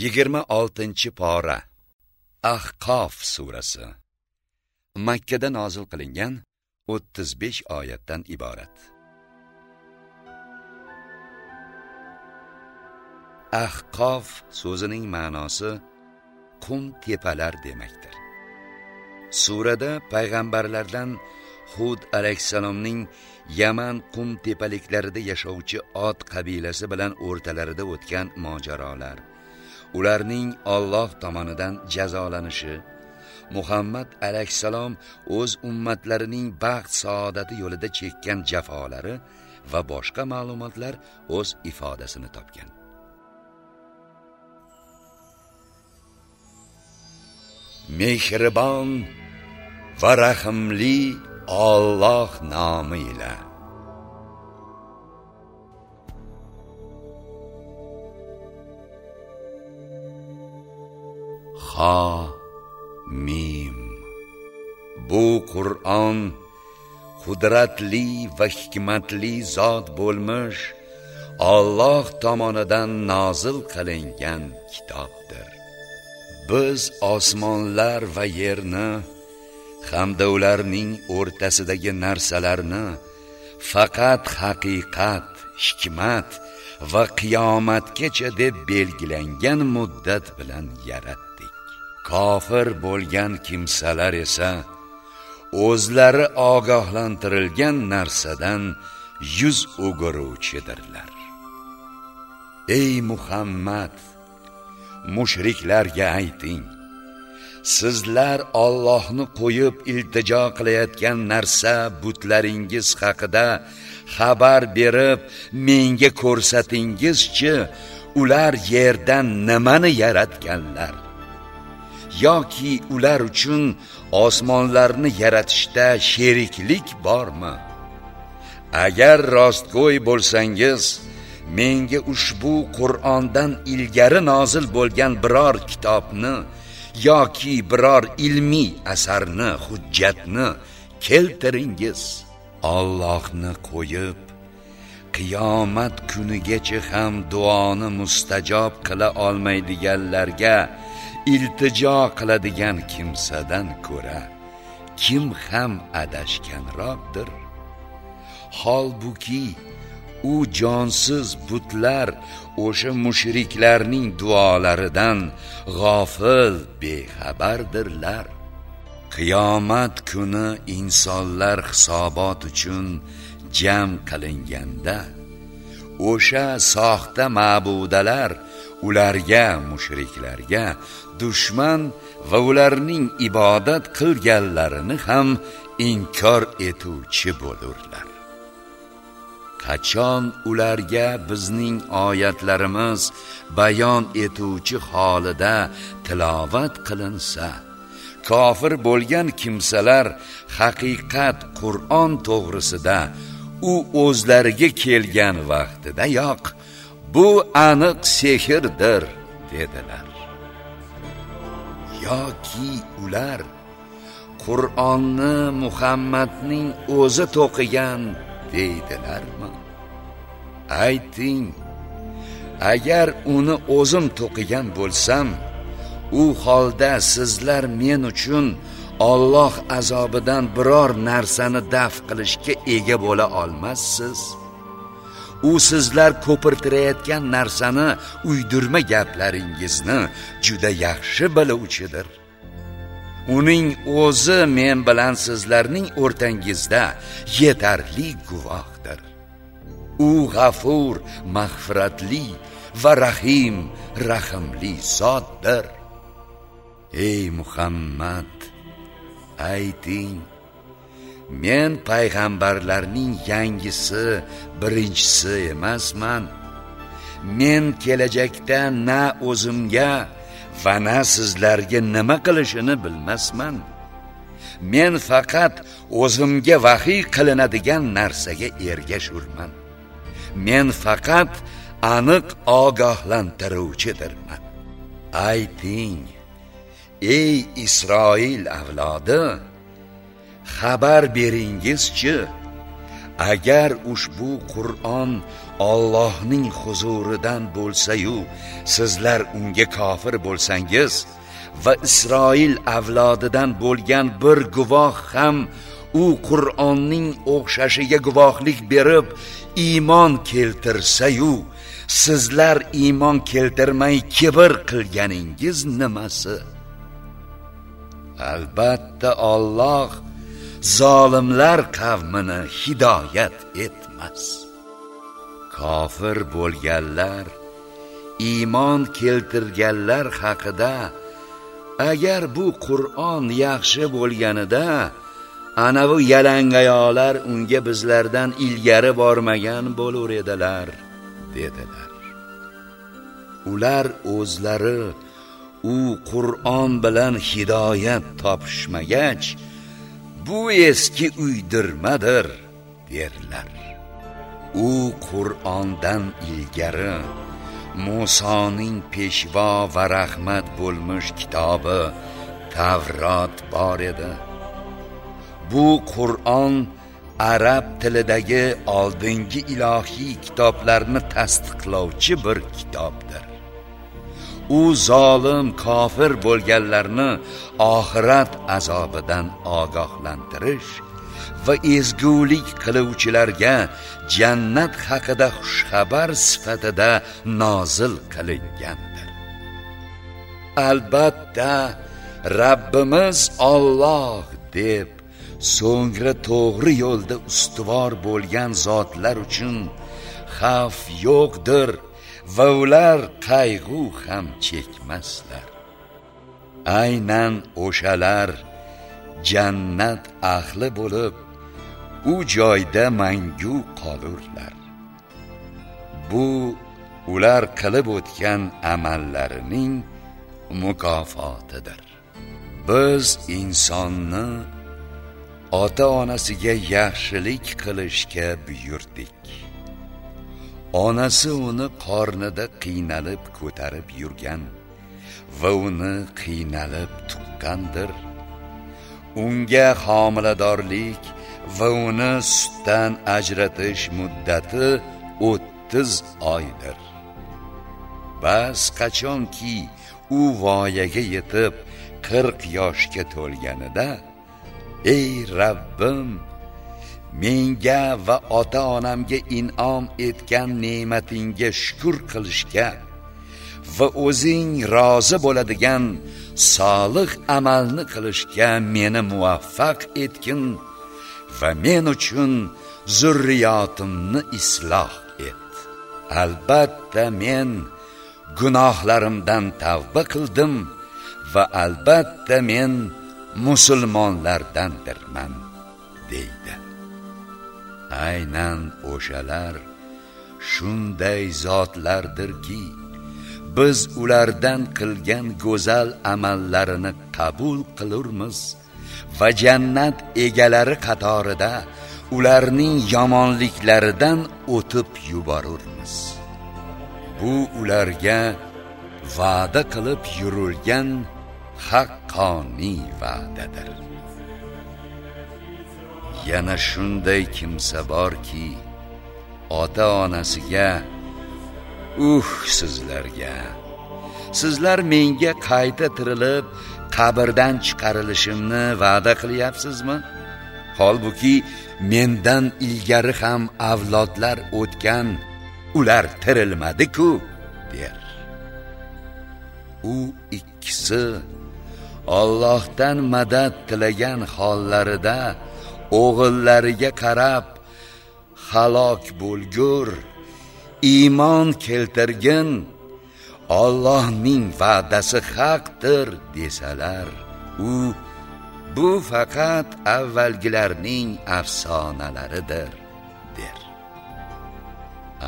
yigirma oltinchi pora. Ahqof surasi. Makkada nozil qilingan 35 oyatdan iborat. Ahqof so'zining ma'nosi qum tepalar demakdir. Surada payg'ambarlardan hud alayhissalomning yaman qum tepaliklarida yashovchi ot qabilasi bilan o'rtalarida o'tgan mojarolar ularning Alloh tomonidan jazolanishi Muhammad alayhissalom o'z ummatlarining baxt saodati yo'lida chekkan jafolari va boshqa ma'lumotlar o'z ifodasini topgan. Mehribon va rahimli Alloh nomi bilan ha mim. Bu qur'on qudratli va hikmatli zot bo'lmish Alloh tomonidan nozil qilingan kitobdir. Biz osmonlar va yerni hamda ularning o'rtasidagi narsalarni faqat haqiqat hikmat va qiyomatgacha deb belgilangan muddat bilan yaratdi kofir bo'lgan kimsalar esa o'zlari ogohlantirilgan narsadan yuz o'giruvchidirlar. Ey muhammad mushriklarga ayting sizlar Allohni qo'yib iltijo qilayotgan narsa butlaringiz haqida xabar berib menga ko'rsatingizchi ular yerdan nimani yaratganlar? Yoki ular uchun osmonlarni yaratishda sheriklik bormi? Agar rostgo'y bo'lsangiz menga ushbu qur'ondan ilgari nozil bo'lgan biror kitobni yoki biror ilmiy asarni hujjatni keltiringiz. Allohni qo'yib qiyomat kunigacha ham duoni mustajob qila olmaydiganlarga iltijo qiladigan kimsadan ko'ra kim ham adashganroqdir holbuki u jonsiz butlar o'sha mushriklarning duolaridan g'ofil bexabardirlar. Qiyomat kuni insonlar hisobot uchun jam qilinganda o'sha soxta ma'budalar ularga mushriklarga dushman va ularning ibodat qilganlarini ham inkor etuvchi bo'lurlar. Qachon ularga bizning oyatlarimiz bayon etuvchi holida tilovat qilinsa kofir bo'lgan kimsalar haqiqat Qur'on to'g'risida u o'zlariga kelgan vaqtidayoq bu aniq sehrdir dedilar. Yoki ular Qur'onni Muhammadning o'zi to'qigan deydilarmi? Ayting agar uni o'zim to'qigan bo'lsam u holda sizlar men uchun Alloh azobidan biror narsani daf qilishga ega bo'la olmassiz. U sizlar ko'pirtirayotgan narsani uydirma gaplaringizni juda yaxshi biluvchidir. Uning o'zi men bilan sizlarning o'rtangizda yetarli guvohdir. U g'afur mag'firatli va rahim rahimli zotdir. Ey muhammad ayting. Men payg'ambarlarning yangisi birinchisi emasman. Men kelajakda na o'zimga va na sizlarga nima qilishini bilmasman. Men faqat o'zimga vahiy qilinadigan narsaga ergashurman. Men faqat aniq ogohlantiruvchidirman. Ayting ey isroil avlodi xabar beringizchi? Agar ushbu qur'on Allohning huzuridan bo'lsa-yu sizlar unga kofir bo'lsangiz va Isroil avlodidan bo'lgan bir guvoh ham u Qur'onning o'xshashiga guvohlik berib iymon keltirsa-yu sizlar iymon keltirmay kibr qilganingiz nimasi? Albatta Alloh zolimlar qavmini hidoyat etmas. Kofir bo'lganlar iymon keltirganlar haqida agar bu qur'on yaxshi bo'lganida ana bu yalangoyoqlar unga bizlardan ilgari bormagan bo'lar edilar dedilar. Ular o'zlari u qur'on bilan hidoyat topishmagach bu eski uydirmadir derlar u qur'ondan ilgari Musoning peshvo va rahmat bo'lmish kitobi Tavrot bor edi. Bu Qur'on arab tilidagi oldingi ilohiy kitoblarni tasdiqlovchi bir kitobdir. U zolim kofir bo'lganlarni oxirat azobidan ogohlantirish va ezgulik qiluvchilarga jannat haqida xushxabar sifatida nozil qilingandir. Albatta Rabbimiz Alloh deb so'ngra to'g'ri yo'lda ustuvor bo'lgan zotlar uchun xavf yo'qdir. Va ular qayg'u ham chekmaslar. Aynan o'shalar jannat ahli bo'lib u joyda mangu qolurlar. Bu ular qilib o'tgan amallarining mukofotidir. Biz insonni ota onasiga yaxshilik qilishga buyurdik. Onasi uni qornida qiynalib ko'tarib yurgan va uni qiynalib tuqqandir unga homiladorlik va uni sutdan ajratish muddati 30 oydir. Bas qachonki u voyaga yetib 40 yoshga to'lganida ey rabbim menga va ota onamga in'om etgan ne'matingga shukr qilishga va o'zing rozi bo'ladigan solih amalni qilishga meni muvaffaq etgin va men uchun zurriyotimni isloh et. Albatta men gunohlarimdan tavba qildim va albatta men musulmonlardandirman deydi. Aynan o'shalar shunday zotlardirki biz ulardan qilgan go'zal amallarini qabul qilurmiz va jannat egalari qatorida ularning yomonliklaridan o'tib yuborurmiz. Bu ularga va'da qilib yurilgan haqqoniy va'dadir. Yana shunday kimsa borki ota onasiga uh sizlarga sizlar menga qayta tirilib qabrdan chiqarilishimni va'da qilyapsizmi? Holbuki mendan ilgari ham avlodlar o'tgan ular tirilmadi-ku der. U ikkisi Allohdan madad tilagan hollarida o'g'illariga qarab halok bo'lgur iymon keltirgin Allohning va'dasi haqdir desalar u bu faqat avvalgilarning afsonalaridir der.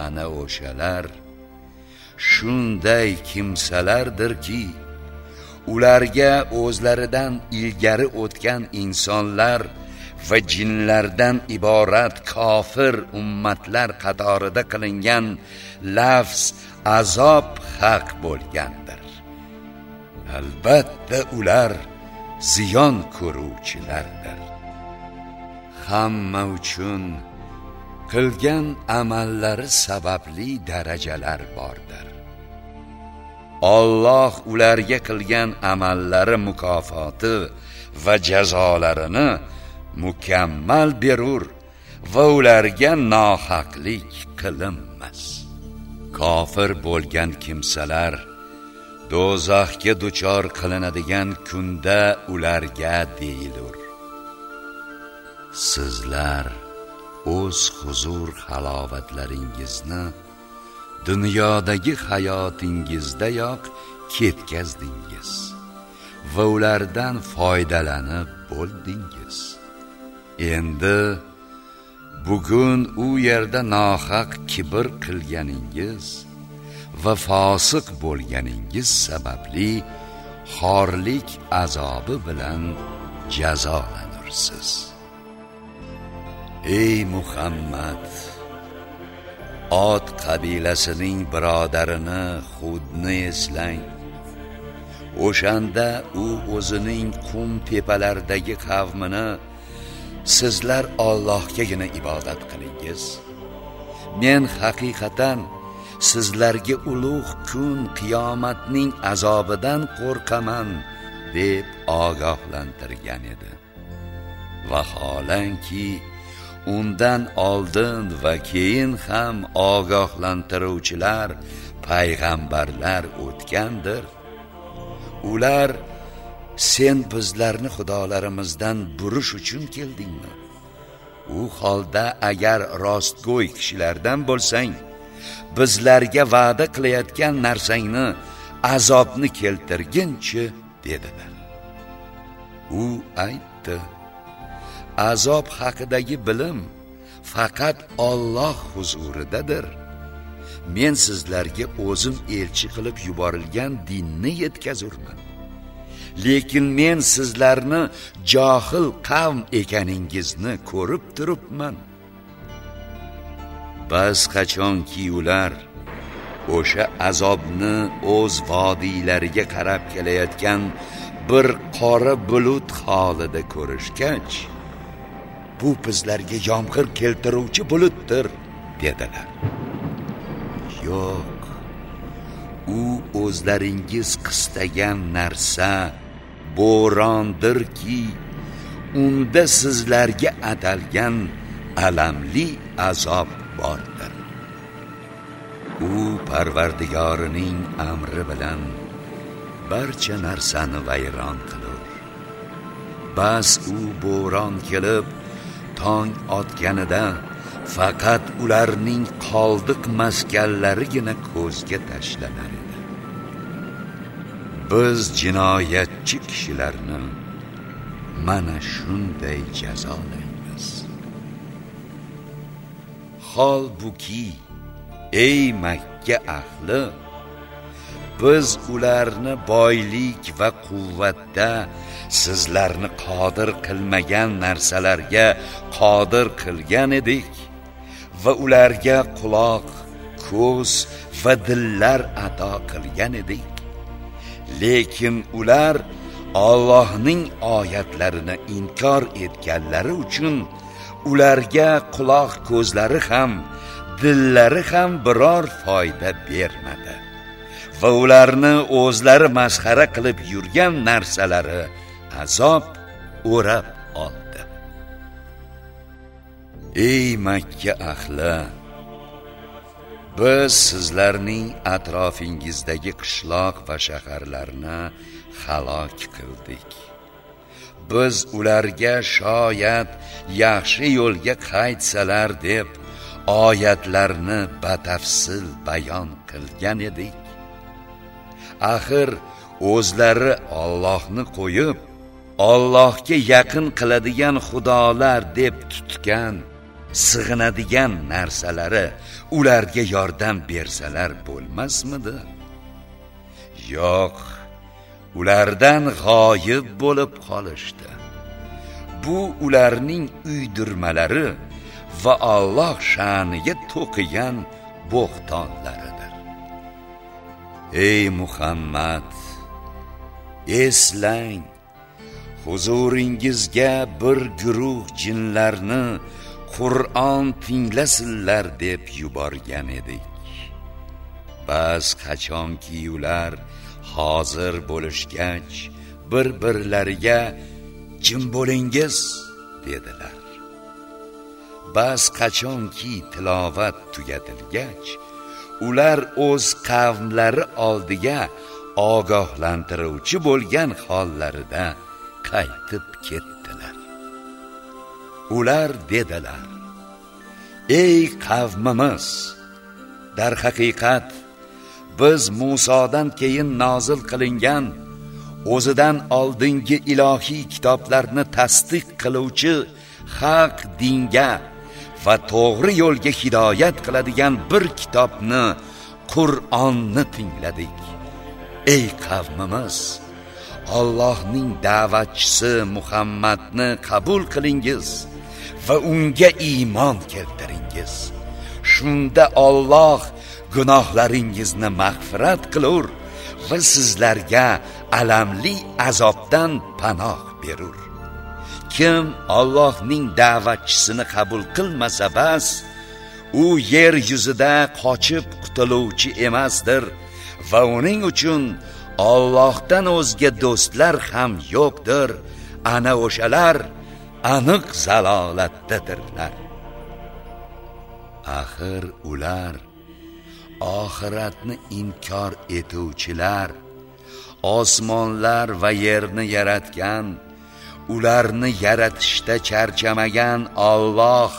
Ana o'shalar shunday kimsalardirki ularga o'zlaridan ilgari o'tgan insonlar va jinlardan iborat kofir ummatlar qatorida qilingan lafz azob haq bo'lgandir. Albatta ular ziyon ko'ruvchilardir. Hamma uchun qilgan amallari sababli darajalar bordir. Alloh ularga qilgan amallari mukofoti va jazolarini mukammal berur va ularga nohaqlik qilinmas. Kofir bo'lgan kimsalar do'zaxga duchor qilinadigan kunda ularga deyilur. Sizlar o'z huzur halovatlaringizni dunyodagi hayotingizdayoq ketkazdingiz va ulardan foydalanib bo'ldingiz. Endi bugun u yerda nohaq kibr qilganingiz va fosiq bo'lganingiz sababli xorlik azobi bilan jazolanursiz. Ey muhammad ot qabilasining birodarini xudni eslang. O'shanda u o'zining qum tepalaridagi qavmini sizlar Allohgagina ibodat qilingiz. Men haqiqatan sizlarga ulug' kun qiyomatning azobidan qo'rqaman deb ogohlantirgan edi. Vaholanki undan oldin va keyin ham ogohlantiruvchilar payg'ambarlar o'tgandir. Ular sen bizlarni xudolarimizdan burish uchun keldingmi? U holda agar rostgo'y kishilardan bo'lsang bizlarga va'da qilayotgan narsangni azobni keltirginchi dedilar. U aytdi azob haqidagi bilim faqat Alloh huzuridadir. Men sizlarga o'zim elchi qilib yuborilgan dinni yetkazurman. Lekin men sizlarni johil qavm ekaningizni ko'rib turibman. Bas qachonki ular o'sha azobni o'z vodiylariga qarab kelayotgan bir qora bulut holida ko'rishgach bu bizlarga yomg'ir keltiruvchi bulutdir dedilar. Yo'q u o'zlaringiz qistagan narsa bo'rondirki unda sizlarga atalgan alamli azob bordir. U parvardigorining amri bilan barcha narsani vayron qilur. Bas u bo'ron kelib tong otganida faqat ularning qoldiq maskanlarigina ko'zga tashlanar biz jinoyatchi kishilarni mana shunday jazolaymiz. Holbuki ey makka ahli biz ularni boylik va quvvatda sizlarni qodir qilmagan narsalarga qodir qilgan edik va ularga quloq ko'z va dillar ato qilgan edik. Lekin ular Allohning oyatlarini inkor etganlari uchun ularga quloq ko'zlari ham dillari ham biror foyda bermadi. Va ularni o'zlari masxara qilib yurgan narsalari azob o'rab oldi. Ey makka ahli! Biz sizlarning atrofingizdagi qishloq va shaharlarni halok qildik. Biz ularga shoyat yaxshi yo'lga qaytsalar deb oyatlarni batafsil bayon qilgan edik. Axir o'zlari Allohni qo'yib Allohga yaqin qiladigan xudolar deb tutgan sig'inadigan narsalari ularga yordam bersalar bo'lmasmidi? Yo'q ulardan g'oyib bo'lib qolishdi. Bu ularning uydirmalari va Alloh sha'niga to'qigan bo'xtonlaridir. Ey muhammad eslang huzuringizga bir guruh jinlarni qur'on tinglasinlar deb yuborgan edik. Bas qachonki ular hozir bo'lishgach bir birlariga jim bo'lingiz? dedilar. Bas qachonki tilovat tugatilgach ular o'z qavmlari oldiga ogohlantiruvchi bo'lgan hollarida qaytib ketdi. Ular dedilar ey qavmimiz darhaqiqat biz Musodan keyin nozil qilingan o'zidan oldingi ilohiy kitoblarni tasdiq qiluvchi haq dinga va to'g'ri yo'lga hidoyat qiladigan bir kitobni Qur'onni tingladik. Ey qavmimiz Allohning da'vatchisi Muhammadni qabul qilingiz. Va unga iymon keltiringiz. Shunda Alloh gunohlaringizni mag'firat qilur va sizlarga alamli azobdan panoh berur. Kim Allohning da'vatchisini qabul qilmasa bas u yer yuzida qochib qutuluvchi emasdir va uning uchun Allohdan o'zga do'stlar ham yo'qdir. Ana o'shalar aniq zalolatdadirlar. Axir ular oxiratni inkor etuvchilar osmonlar va yerni yaratgan ularni yaratishda charchamagan Alloh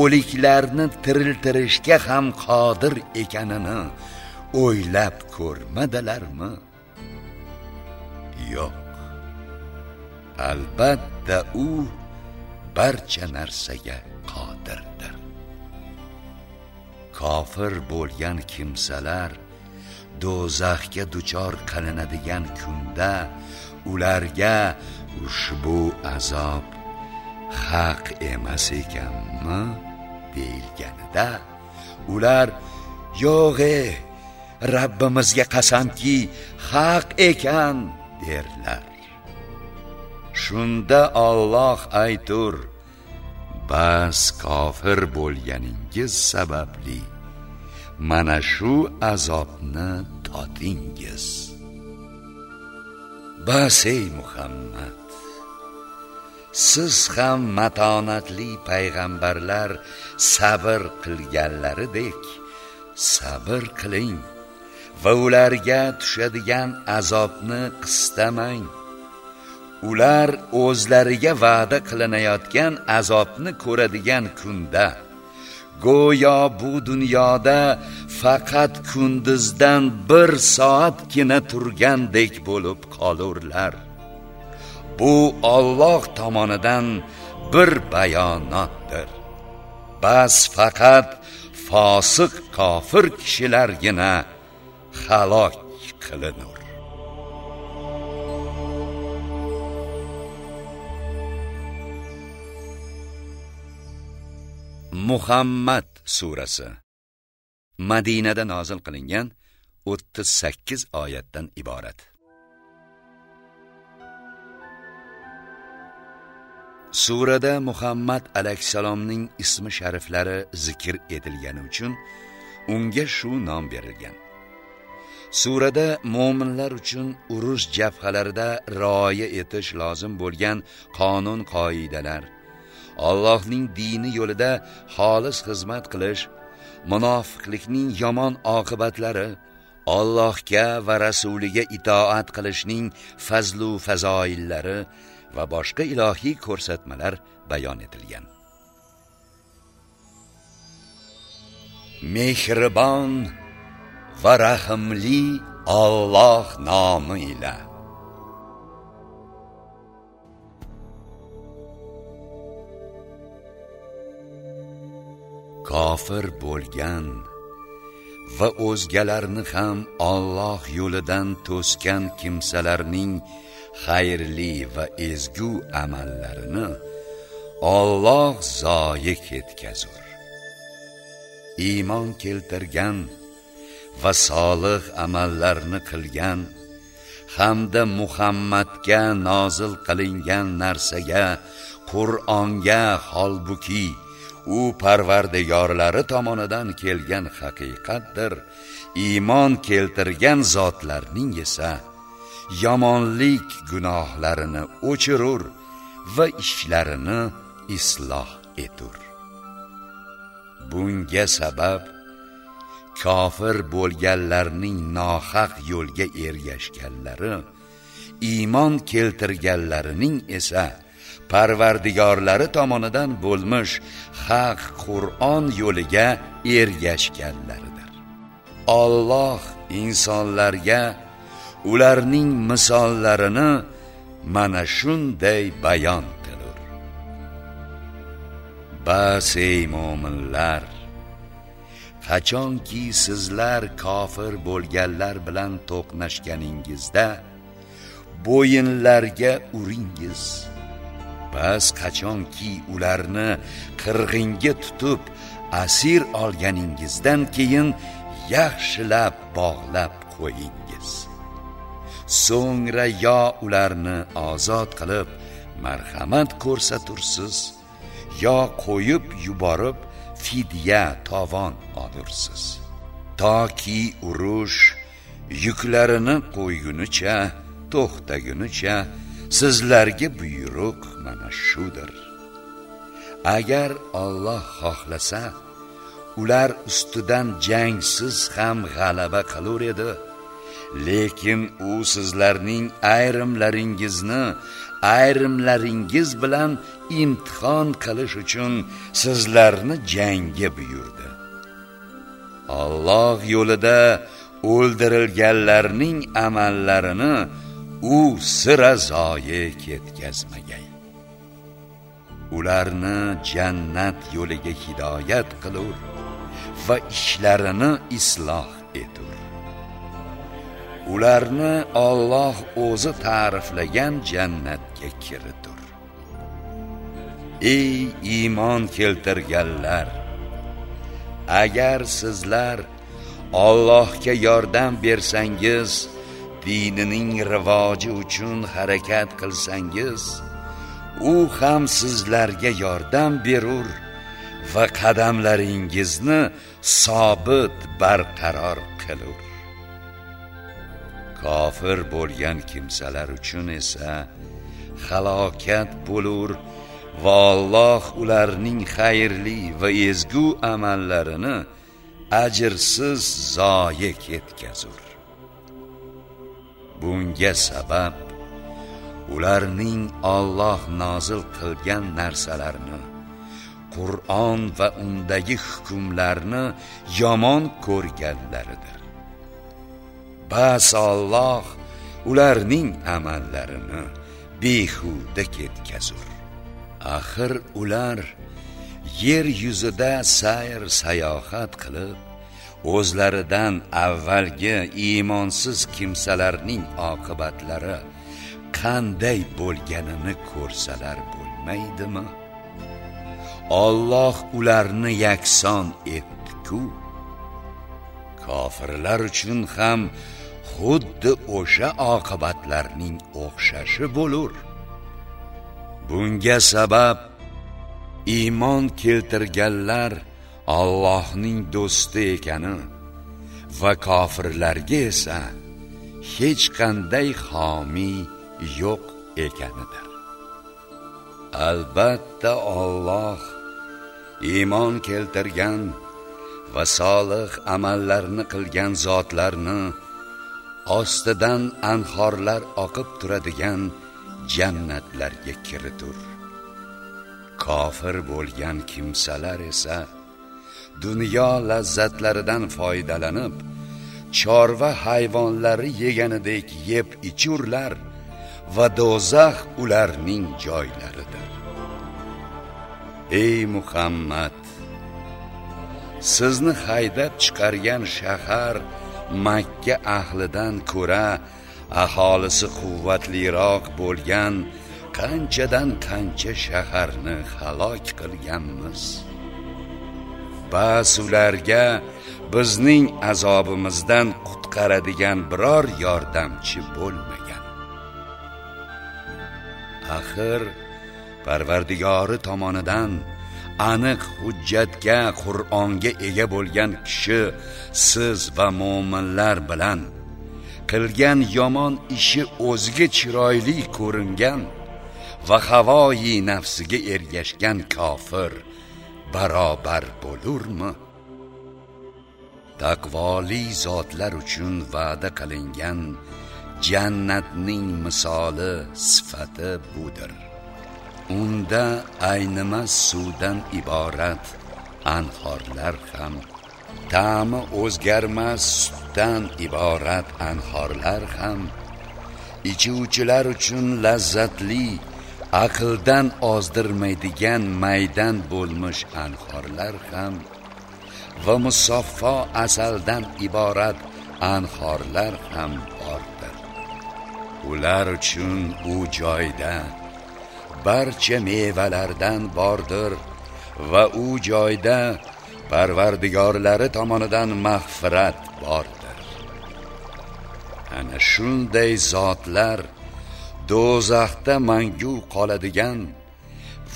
o'liklarni tiriltirishga ham qodir ekanini o'ylab ko'rmadilarmi? Yo'q. Albatta u barcha narsaga qodirdir. Kofir bo'lgan kimsalar do'zaxga duchor qilinadigan kunda ularga ushbu azob haq emas ekanmi deyilganida ular yo'q e Rabbimizga qasamki haq ekan derlar. Shunda Alloh aytur bas kofir bo'lganingiz sababli mana shu azobni totingiz bas ey muhammad siz ham matonatli payg'ambarlar sabr qilganlaridek sabr qiling va ularga tushadigan azobni qistamang. Ular o'zlariga va'da qilinayotgan azobni ko'radigan kunda go'yo bu dunyoda faqat kunduzdan bir soatgina turgandek bo'lib qolurlar. Bu Alloh tomonidan bir bayonotdir. Bas faqat fosiq kofir kishilargina halok qilinur. Muhammad surasi. Madinada nozil qilingan 38 oyatdan iborat. Surada muhammad alayhissalomning ismi shariflari zikr etilgani uchun unga shu nom berilgan. Surada mo'minlar uchun urush jabhalarida rioya etish lozim bo'lgan qonun qoidalar Allohning dini yo'lida xolis xizmat qilish munofiqlikning yomon oqibatlari Allohga va rasuliga itoat qilishning fazlu fazoillari va boshqa ilohiy ko'rsatmalar bayon etilgan. Mehribon va rahimli Alloh nomi ila kofir bo'lgan va o'zgalarni ham Alloh yo'lidan to'sgan kimsalarning xayrli va ezgu amallarini Alloh zoyi ketkazur. Iymon keltirgan va solih amallarni qilgan hamda Muhammadga nozil qilingan narsaga Qur'onga holbuki u parvardigorlari tomonidan kelgan haqiqatdir. Iymon keltirgan zotlarning esa yomonlik gunohlarini o'chirur va ishlarini isloh etur. Bunga sabab kofir bo'lganlarning nohaq yo'lga ergashganlari iymon keltirganlarining esa parvardigorlari tomonidan bo'lmish haq qur'on yo'liga ergashganlaridir. Alloh insonlarga ularning misollarini mana shunday bayon qilur. Bas ey mo'minlar qachonki sizlar kofir bo'lganlar bilan to'qnashganingizda bo'yinlarga uringiz. Bas qachonki ularni qirg'inga tutib asir olganingizdan keyin yaxshilab bog'lab qo'yingiz. So'ngra yo ularni ozod qilib marhamat ko'rsatursiz yo qo'yib yuborib fidya tovon olursiz. Toki urush yuklarini qo'ygunicha to'xtagunicha sizlarga buyruq mana shudir. Agar Alloh xohlasa ular ustidan jangsiz ham g'alaba qilur edi. Lekin u sizlarning ayrimlaringizni ayrimlaringiz bilan imtihon qilish uchun sizlarni jangga buyurdi. Alloh yo'lida o'ldirilganlarning amallarini u sira zoyi ketkazmagay. Ularni jannat yo'liga hidoyat qilur va ishlarini isloh etur. Ularni Alloh o'zi ta'riflagan jannatga kiritur. Ey iymon keltirganlar agar sizlar Allohga yordam bersangiz dinining rivoji uchun harakat qilsangiz u ham sizlarga yordam berur va qadamlaringizni sobit barqaror qilur. Kofir bo'lgan kimsalar uchun esa halokat bo'lur va Alloh ularning xayrli va ezgu amallarini ajrsiz zoyi ketkazur. Bunga sabab ularning Alloh nozil qilgan narsalarni Qur'on va undagi hukmlarni yomon ko'rganlaridir. Bas Alloh ularning amallarini behuda ketkazur. Axir ular yer yuzida sayr sayohat qilib o'zlaridan avvalgi iymonsiz kimsalarning oqibatlari qanday bo'lganini ko'rsalar bo'lmaydimi? Alloh ularni yakson etdi-ku. Kofirlar uchun ham xuddi o'sha oqibatlarning o'xshashi bo'lur. Bunga sabab iymon keltirganlar Allohning do'sti ekani va kofirlarga esa hech qanday homiy yo'q ekanidir. Albatta Alloh iymon keltirgan va solih amallarni qilgan zotlarni ostidan anhorlar oqib turadigan jannatlarga kiritur. Kofir bo'lgan kimsalar esa dunyo lazzatlaridan foydalanib chorva hayvonlari yeganidek yeb ichurlar. Va do'zax ularning joylaridir. Ey muhammad sizni haydab chiqargan shahar makka ahlidan ko'ra aholisi quvvatliroq bo'lgan qanchadan qancha shaharni halok qilganmiz. Bas ularga bizning azobimizdan qutqaradigan biror yordamchi bo'lmaydi. Axir parvardigori tomonidan aniq hujjatga qur'onga ega bo'lgan kishi siz va mo'minlar bilan qilgan yomon ishi o'ziga chiroyli ko'ringan va havoyi nafsiga ergashgan kofir barobar bo'lurmi? Taqvoli zotlar uchun va'da qilingan jannatning misoli sifati budir. Unda aynimas suvdan iborat anhorlar ham ta'mi o'zgarmas sutdan iborat anhorlar ham. Ichuvchilar uchun lazzatli aqldan ozdirmaydigan maydan bo'lmish anhorlar ham va musaffo asaldan iborat anhorlar ham. Ular uchun u joyda barcha mevalardan bordir va u joyda parvardigorlari tomonidan mag'firat bordir. Ana shunday zotlar do'zaxda mangu qoladigan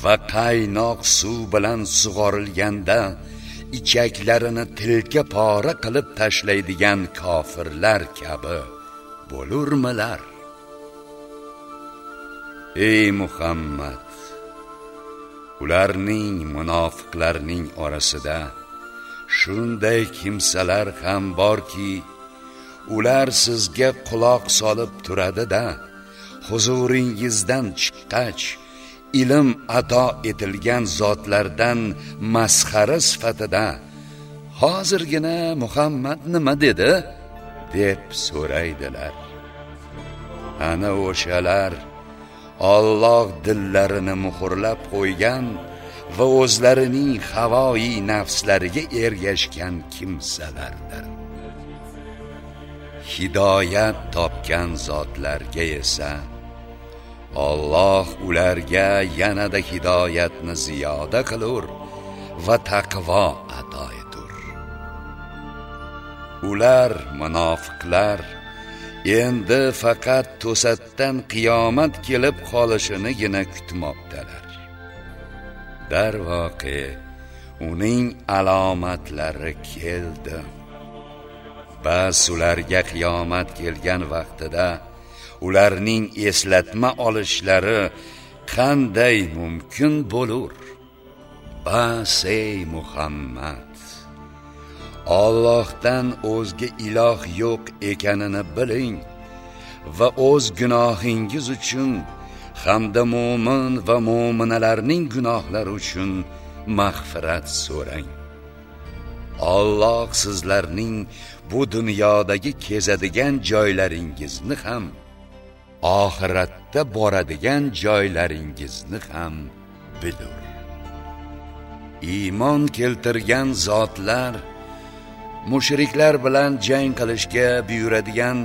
va qaynoq suv bilan sug'orilganda ichaklarini tilka pora qilib tashlaydigan kofirlar kabi bo'lurmilar. Ey muhammad ularning munofiqlarning orasida shunday kimsalar ham borki ular sizga quloq solib turadi-da huzuringizdan chiqqach ilm ato etilgan zotlardan masxara sifatida hozirgina muhammad nima dedi? deb so'raydilar. Ana o'shalar Alloh dillarini muhrlab qo'ygan va o'zlarining havoyi nafslariga ergashgan kimsalardir. Hidoyat topgan zotlarga esa Alloh ularga yanada hidoyatni ziyoda qilur va taqvo ato etur ular munofiqlar endi faqat to'satdan qiyomat kelib qolishinigina kutmoqdalar darvoqe uning alomatlari keldi. Bas ularga qiyomat kelgan vaqtida ularning eslatma olishlari qanday mumkin bo'lur? Bas ey muhammad. Allohdan o'zga iloh yo'q ekanini biling va o'z gunohingiz uchun hamda mu'min va mu'minalarning gunohlari uchun mag'firat so'rang. Alloh sizlarning bu dunyodagi kezadigan joylaringizni ham oxiratda boradigan joylaringizni ham bilur. Iymon keltirgan zotlar mushriklar bilan jang qilishga buyuradigan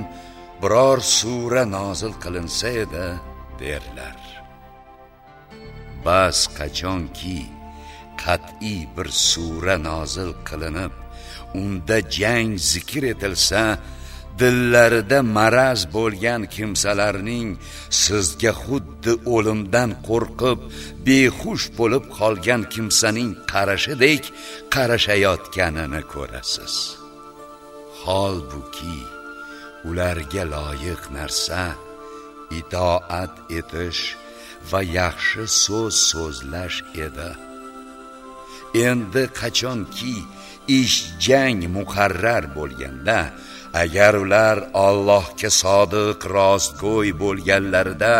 biror sura nozil qilinsa edi derlar. Bas qachonki qat'iy bir sura nozil qilinib unda jang zikr etilsa dillarida maraz bo'lgan kimsalarning sizga xuddi o'limdan qo'rqib behush bo'lib qolgan kimsaning qarashidek qarashayotganini ko'rasiz. Holbuki ularga loyiq narsa itoat etish va yaxshi so'z so'zlash edi. Endi qachonki ish jang muqarrar bo'lganda agar ular Allohga sodiq rostgo'y bo'lganlarida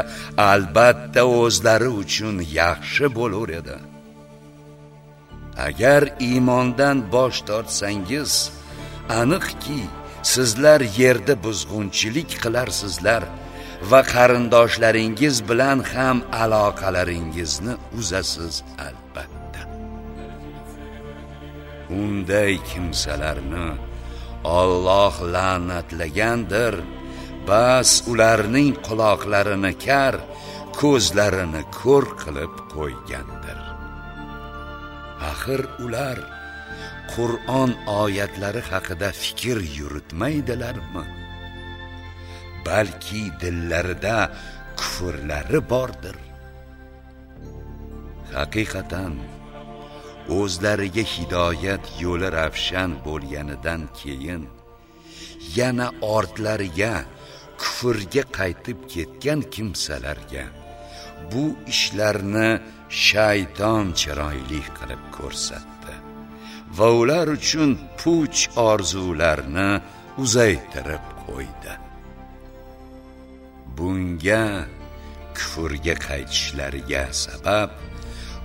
albatta o'zlari uchun yaxshi bo'lar edi. Agar iymondan bosh tortsangiz aniqki sizlar yerda buzg'unchilik qilarsizlar va qarindoshlaringiz bilan ham aloqalaringizni uzasiz albatta. Unday kimsalarni Alloh la'natlagandir. Bas ularning quloqlarini kar ko'zlarini ko'r qilib qo'ygandir. Axir ular Qur'on oyatlari haqida fikr yuritmaydilarmi? Balki dillarida kufrlari bordir. Haqiqatan o'zlariga hidoyat yo'li ravshan bo'lganidan keyin yana ortlariga kufrga qaytib ketgan kimsalarga bu ishlarni shayton chiroyli qilib ko'rsatdi va ular uchun puch orzularni uzaytirib qo'ydi. Bunga kufrga qaytishlariga sabab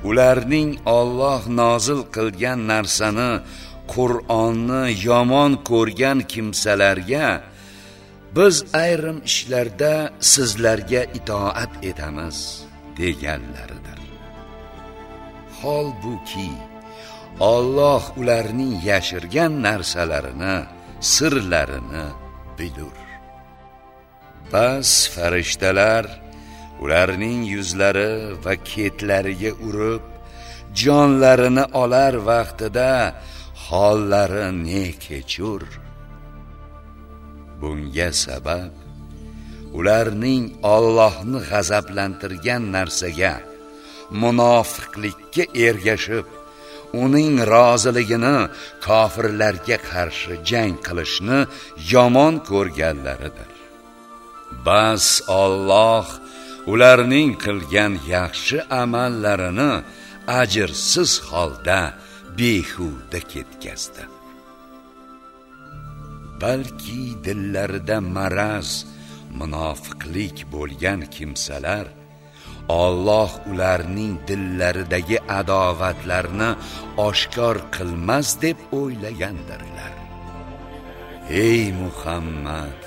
ularning Alloh nozil qilgan narsani Qur'onni yomon ko'rgan kimsalarga biz ayrim ishlarda sizlarga itoat etamiz deganlaridir. Holbuki Alloh ularning yashirgan narsalarini sirlarini bilur. Bas farishtalar! Ularning yuzlari va ketlariga urib jonlarini olar vaqtida hollari ne kechur bunga sabab ularning Allohni g'azablantirgan narsaga munofiqlikka ergashib uning roziligini kofirlarga qarshi jang qilishni yomon ko'rganlaridir. Bas Alloh ularning qilgan yaxshi amallarini ajrsiz holda behuda ketkazdi. Balki dillarida maraz munofiqlik bo'lgan kimsalar Alloh ularning dillaridagi adovatlarni oshkor qilmas deb o'ylagandirlar. Ey muhammad!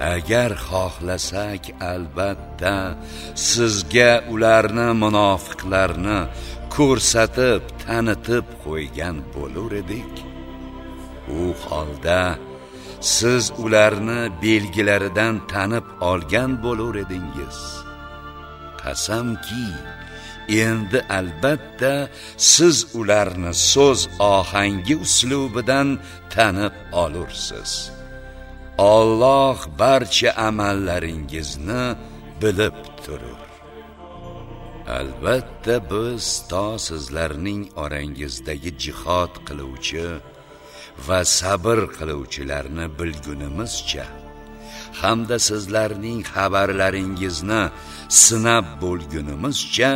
Agar xohlasak albatta sizga ularni munofiqlarni ko'rsatib tanitib qo'ygan bo'lar edik. U holda siz ularni belgilaridan tanib olgan bo'lar edingiz. Qasamki endi albatta siz ularni so'z ohangi uslubidan tanib olursiz. Alloh barcha amallaringizni bilib turur. Albatta biz to sizlarning orangizdagi jihad qiluvchi va sabr qiluvchilarni bilgunimizcha hamda sizlarning xabarlaringizni sinab bo'lgunimizcha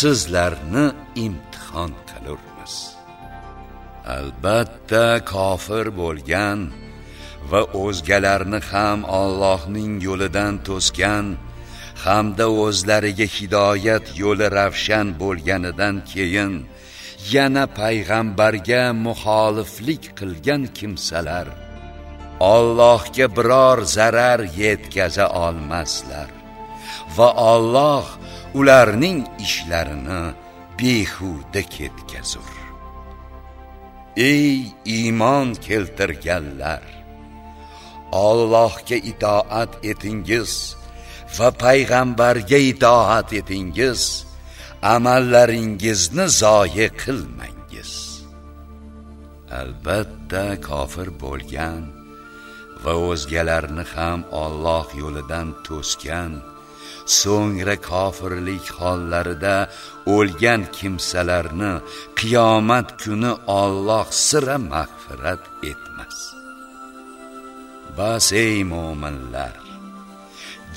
sizlarni imtihon qilurmiz. Albatta kofir bo'lgan va o'zgalarni ham Allohning yo'lidan to'sgan hamda o'zlariga hidoyat yo'li ravshan bo'lganidan keyin yana payg'ambarga muxoliflik qilgan kimsalar Allohga biror zarar yetkaza olmaslar va Alloh ularning ishlarini behuda ketkazur. Ey iymon keltirganlar! Allohga itoat etingiz va payg'ambarga itoat etingiz amallaringizni zoyi qilmangiz. Albatta kofir bo'lgan va o'zgalarni ham Alloh yo'lidan to'sgan so'ngra kofirlik hollarida o'lgan kimsalarni qiyomat kuni Alloh sira mag'firat etmas bas ey mo'minlar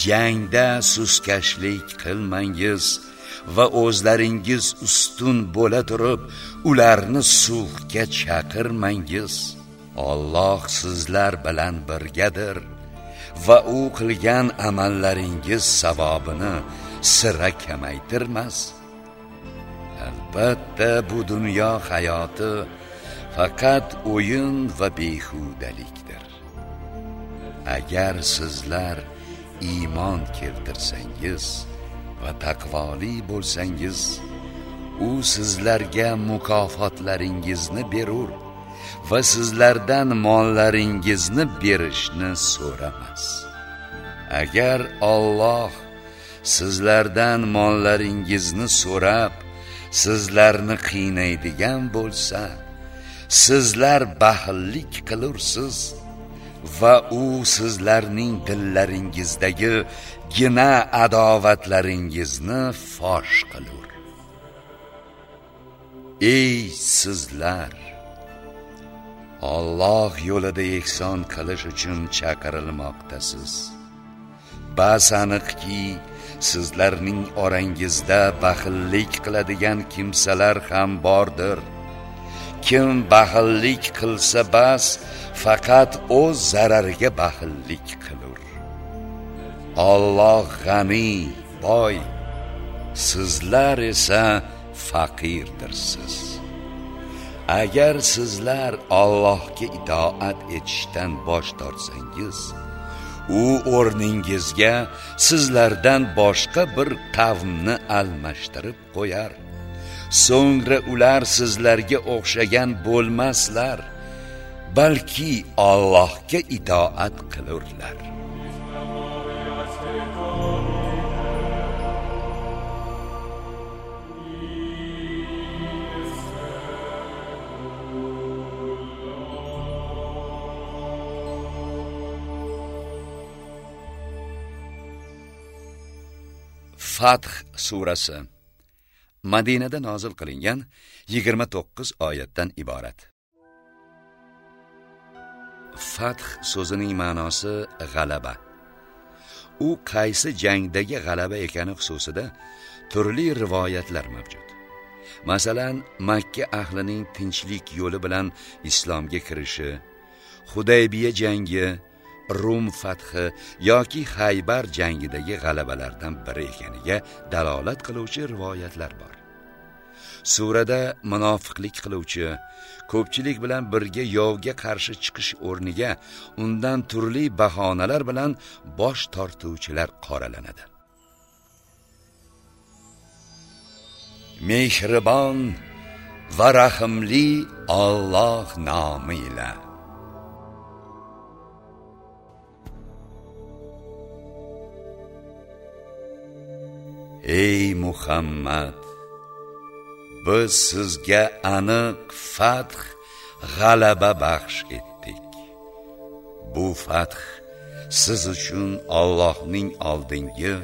jangda suskashlik qilmangiz va o'zlaringiz ustun bo'la turib ularni suvga chaqirmangiz. Alloh sizlar bilan birgadir va u qilgan amallaringiz savobini sira kamaytirmas. Albatta bu dunyo hayoti faqat o'yin va behudalik agar sizlar iymon keltirsangiz va taqvoli bo'lsangiz u sizlarga mukofotlaringizni berur va sizlardan mollaringizni berishni so'ramas. Agar Alloh sizlardan mollaringizni so'rab sizlarni qiynaydigan bo'lsa sizlar baxillik qilursiz. Va u sizlarning dillaringizdagi gina adovatlaringizni fosh qilur. Ey sizlar Alloh yo'lida ehson qilish uchun chaqirilmoqdasiz. Bas aniqki sizlarning orangizda baxillik qiladigan kimsalar ham bordir. Kim baxillik qilsa bas faqat o'z zarariga baxillik qilur. Alloh g'ani boy sizlar esa faqirdirsiz. Agar sizlar Allohga itoat etishdan bosh tortsangiz u o'rningizga sizlardan boshqa bir qavmni almashtirib qo'yar. So'ngra ular sizlarga o'xshagan bo'lmaslar balki Allohga itoat qilurlar. Fath surasi. Madinada nozil qilingan 29 oyatdan iborat. Fath so'zining ma'nosi g'alaba. U qaysi jangdagi g'alaba ekani xususida turli rivoyatlar mavjud. Masalan, Makka ahlining tinchlik yo'li bilan islomga kirishi, Hudaybiya jangi rum fathi yoki haybar jangidagi g'alabalardan biri ekaniga dalolat qiluvchi rivoyatlar bor surada munofiqlik qiluvchi ko'pchilik bilan birga yovga qarshi chiqish o'rniga undan turli bahonalar bilan bosh tortuvchilar qoralanadi. Mehribon va rahimli Alloh nomi bilan ey muhammad! Biz sizga aniq fath g'alaba baxsh etdik bu fath siz uchun Allohning oldingi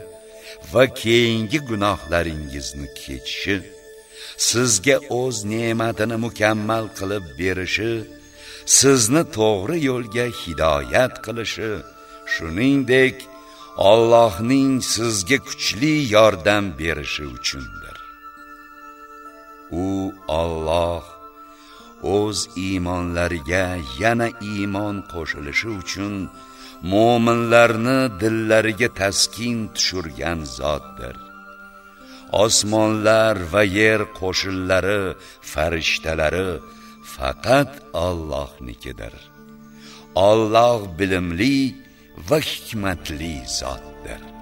va keyingi gunohlaringizni kechishi sizga o'z ne'matini mukammal qilib berishi sizni to'g'ri yo'lga hidoyat qilishi shuningdek Allohning sizga kuchli yordam berishi uchundir. U Alloh o'z iymonlariga yana iymon qo'shilishi uchun mu'minlarni dillariga taskin tushurgan zotdir. Osmonlar va yer qo'shinlari, farishtalari faqat Allohnikidir. Alloh bilimli va hikmatli zotdir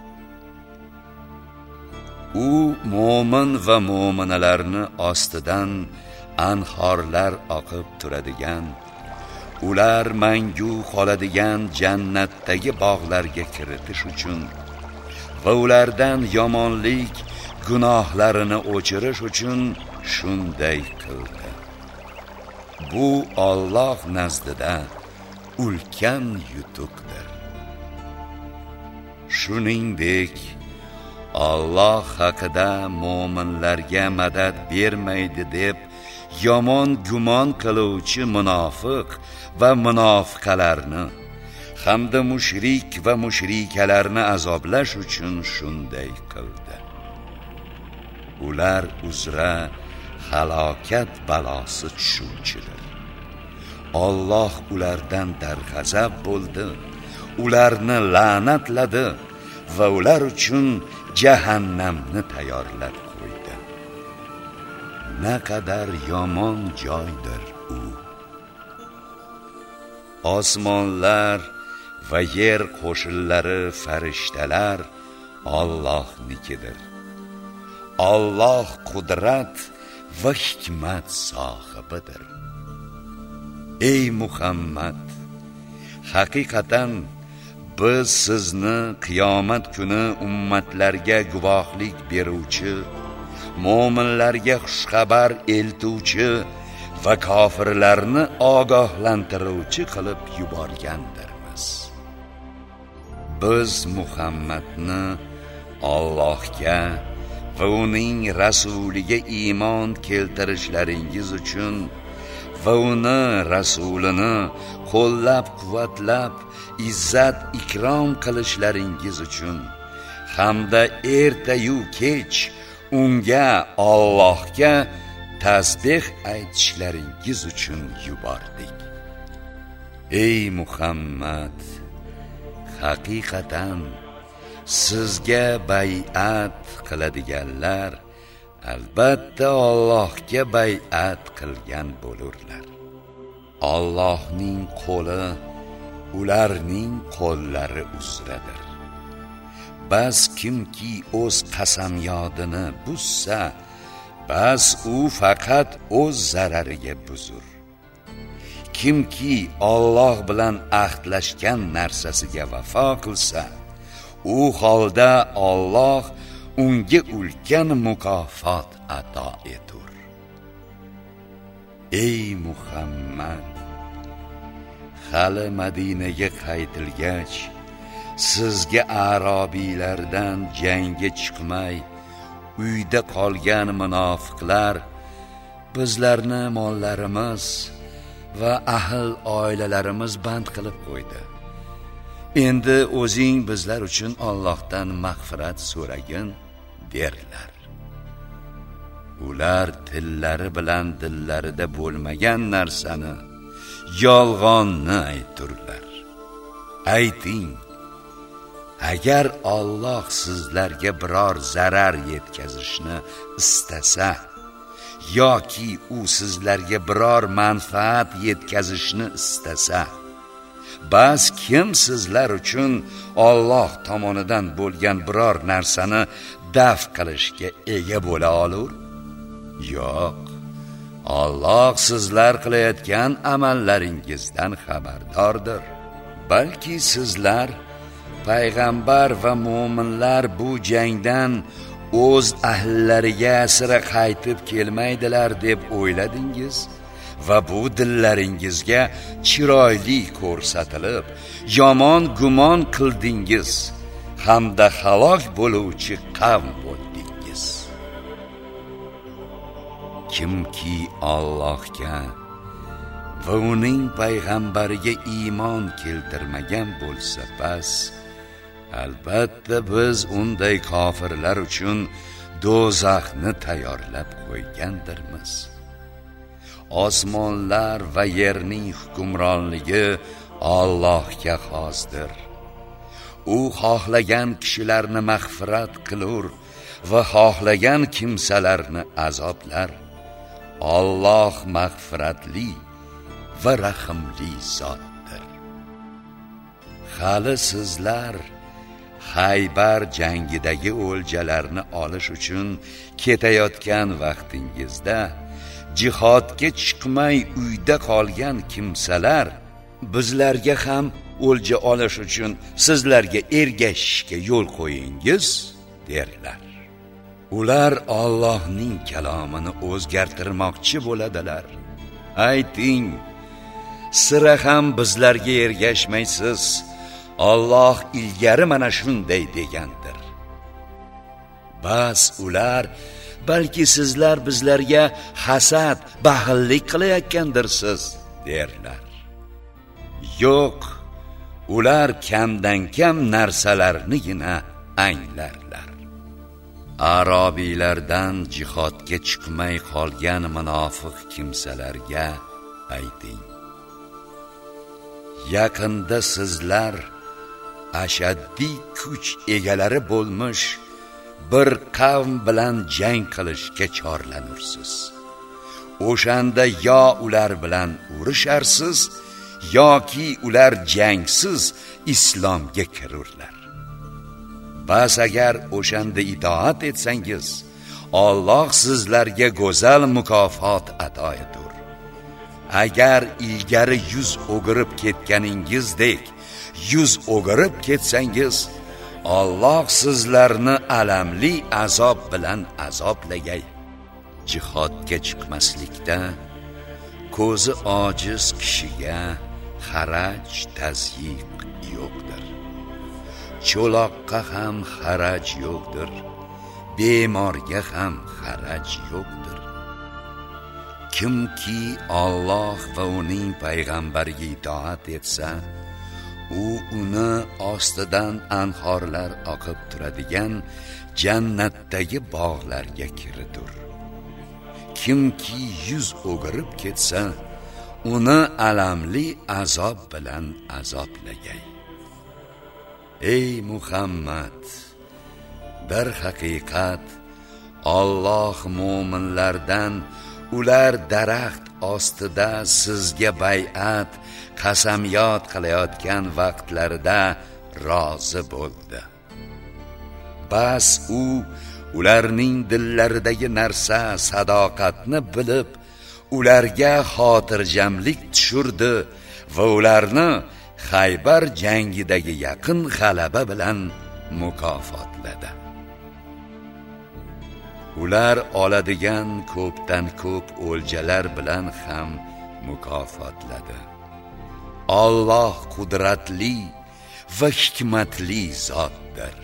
u mo'min va mo'minalarni ostidan anhorlar oqib turadigan ular mangu qoladigan jannatdagi bog'larga kiritish uchun va ulardan yomonlik gunohlarini o'chirish uchun shunday qildi. Bu Alloh nazdida ulkan yutuqdir. Shuningdek Alloh haqida mu'minlarga madad bermaydi deb yomon gumon qiluvchi munofiq va munofiqalarni hamda mushrik va mushrikalarni azoblash uchun shunday qildi. Ular uzra halokat balosi tushuvchidir Alloh ulardan darg'azab bo'ldi ularni la'natladi va ular uchun jahannamni tayyorlab qo'ydi. Naqadar yomon joydir u. Osmonlar va yer qo'shinlari farishtalar Allohnikidir. Alloh qudrat va hikmat sohibidir. Ey muhammad haqiqatan biz sizni qiyomat kuni ummatlarga guvohlik beruvchi mo'minlarga xushxabar eltuvchi va kofirlarni ogohlantiruvchi qilib yuborgandirmiz. Biz muhammadni Allohga va uning rasuliga iymon keltirishlaringiz uchun va uni rasulini qo'llab quvvatlab izzat ikrom qilishlaringiz uchun. Hamda ertayu kech unga Allohga tasbih aytishlaringiz uchun yubordik. Ey muhammad haqiqatan sizga bay'at qiladiganlar albatta Allohga bay'at qilgan bo'lurlar. Allohning qo'li ularning qo'llari uzradir bas kimki o'z qasamyodini buzsa bas u faqat o'z zarariga buzur. Kimki Alloh bilan ahdlashgan narsasiga vafo qilsa u holda Alloh unga ulkan mukofot ato etur. Ey muhammad! Hali madinaga qaytilgach sizga arobiylardan jangga chiqmay uyda qolgan munofiqlar bizlarni mollarimiz va ahl oilalarimiz band qilib qo'ydi. Endi o'zing bizlar uchun Allohdan mag'firat so'ragin derlar. Ular tillari bilan dillarida bo'lmagan narsani yolg'onni aytdirlar ayting agar Alloh sizlarga biror zarar yetkazishni istasa yoki u sizlarga biror manfaat yetkazishni istasa bas kim sizlar uchun Alloh tomonidan bo'lgan biror narsani daf qilishga ega bo'la olur? Yo'q. Alloh sizlar qilayotgan amallaringizdan xabardordir balki sizlar payg'ambar va mu'minlar bu jangdan o'z ahllariga sira qaytib kelmaydilar deb o'yladingiz va bu dillaringizga chiroyli ko'rsatilib yomon gumon qildingiz hamda halok bo'luvchi qavm bo'ldi. Kimki Allohga va uning payg'ambariga iymon keltirmagan bo'lsa bas albatta biz unday kofirlar uchun do'zaxni tayyorlab qo'ygandirmiz. Osmonlar va yerning hukmronligi Allohga xosdir. U xohlagan kishilarni mag'firat qilur va xohlagan kimsalarni azoblar. Alloh mag'firatli va rahimli zotdir. Hali sizlar Haybar jangidagi o'ljalarni olish uchun ketayotgan vaqtingizda jihodga chiqmay uyda qolgan kimsalar bizlarga ham o'lja olish uchun sizlarga ergashishga yo'l qo'yingiz derlar. Ular Allohning kalomini o'zgartirmoqchi bo'ladilar. Ayting sira ham bizlarga ergashmaysiz. Alloh ilgari mana shunday degandir. Bas ular balki sizlar bizlarga hasad baxillik qilayotgandirsiz derlar. Yo'q ular kamdan kam narsalarnigina anglarlar. Arobiylardan jihodga chiqmay qolgan munofiq kimsalarga ayting. Yaqinda sizlar ashaddiy kuch egalari bo'lmish bir qavm bilan jang qilishga chorlanursiz. O'shanda yo ular bilan urisharsiz yoki ular jangsiz islomga kirurlar bas agar o'shanda itoat etsangiz Alloh sizlarga go'zal mukofot ato etur agar ilgari yuz o'girib ketganingizdek yuz o'girib ketsangiz Alloh sizlarni alamli azob bilan azoblagay. Jihodga chiqmaslikda ko'zi ojiz kishiga haraj tazyiq yo'qdir. Cho'loqqa ham haraj yo'qdir bemorga ham xaraj yo'qdir. Kimki Alloh va uning payg'ambariga itoat etsa u uni ostidan anhorlar oqib turadigan jannatdagi bog'larga kiridur. Kimki yuz o'girib ketsa uni alamli azob bilan azoblagay. Ey muhammad bir haqiqat Alloh mu'minlardan ular daraxt ostida sizga bay'at qasamyod qilayotgan vaqtlarida rozi bo'ldi. Bas u ularning dillaridagi narsa sadoqatni bilib ularga xotirjamlik tushirdi va ularni Xaybar jangidagi yaqin g'alaba bilan mukofotladi. Ular oladigan ko'pdan ko'p o'ljalar bilan ham mukofotladi. Alloh qudratli va hikmatli zotdir.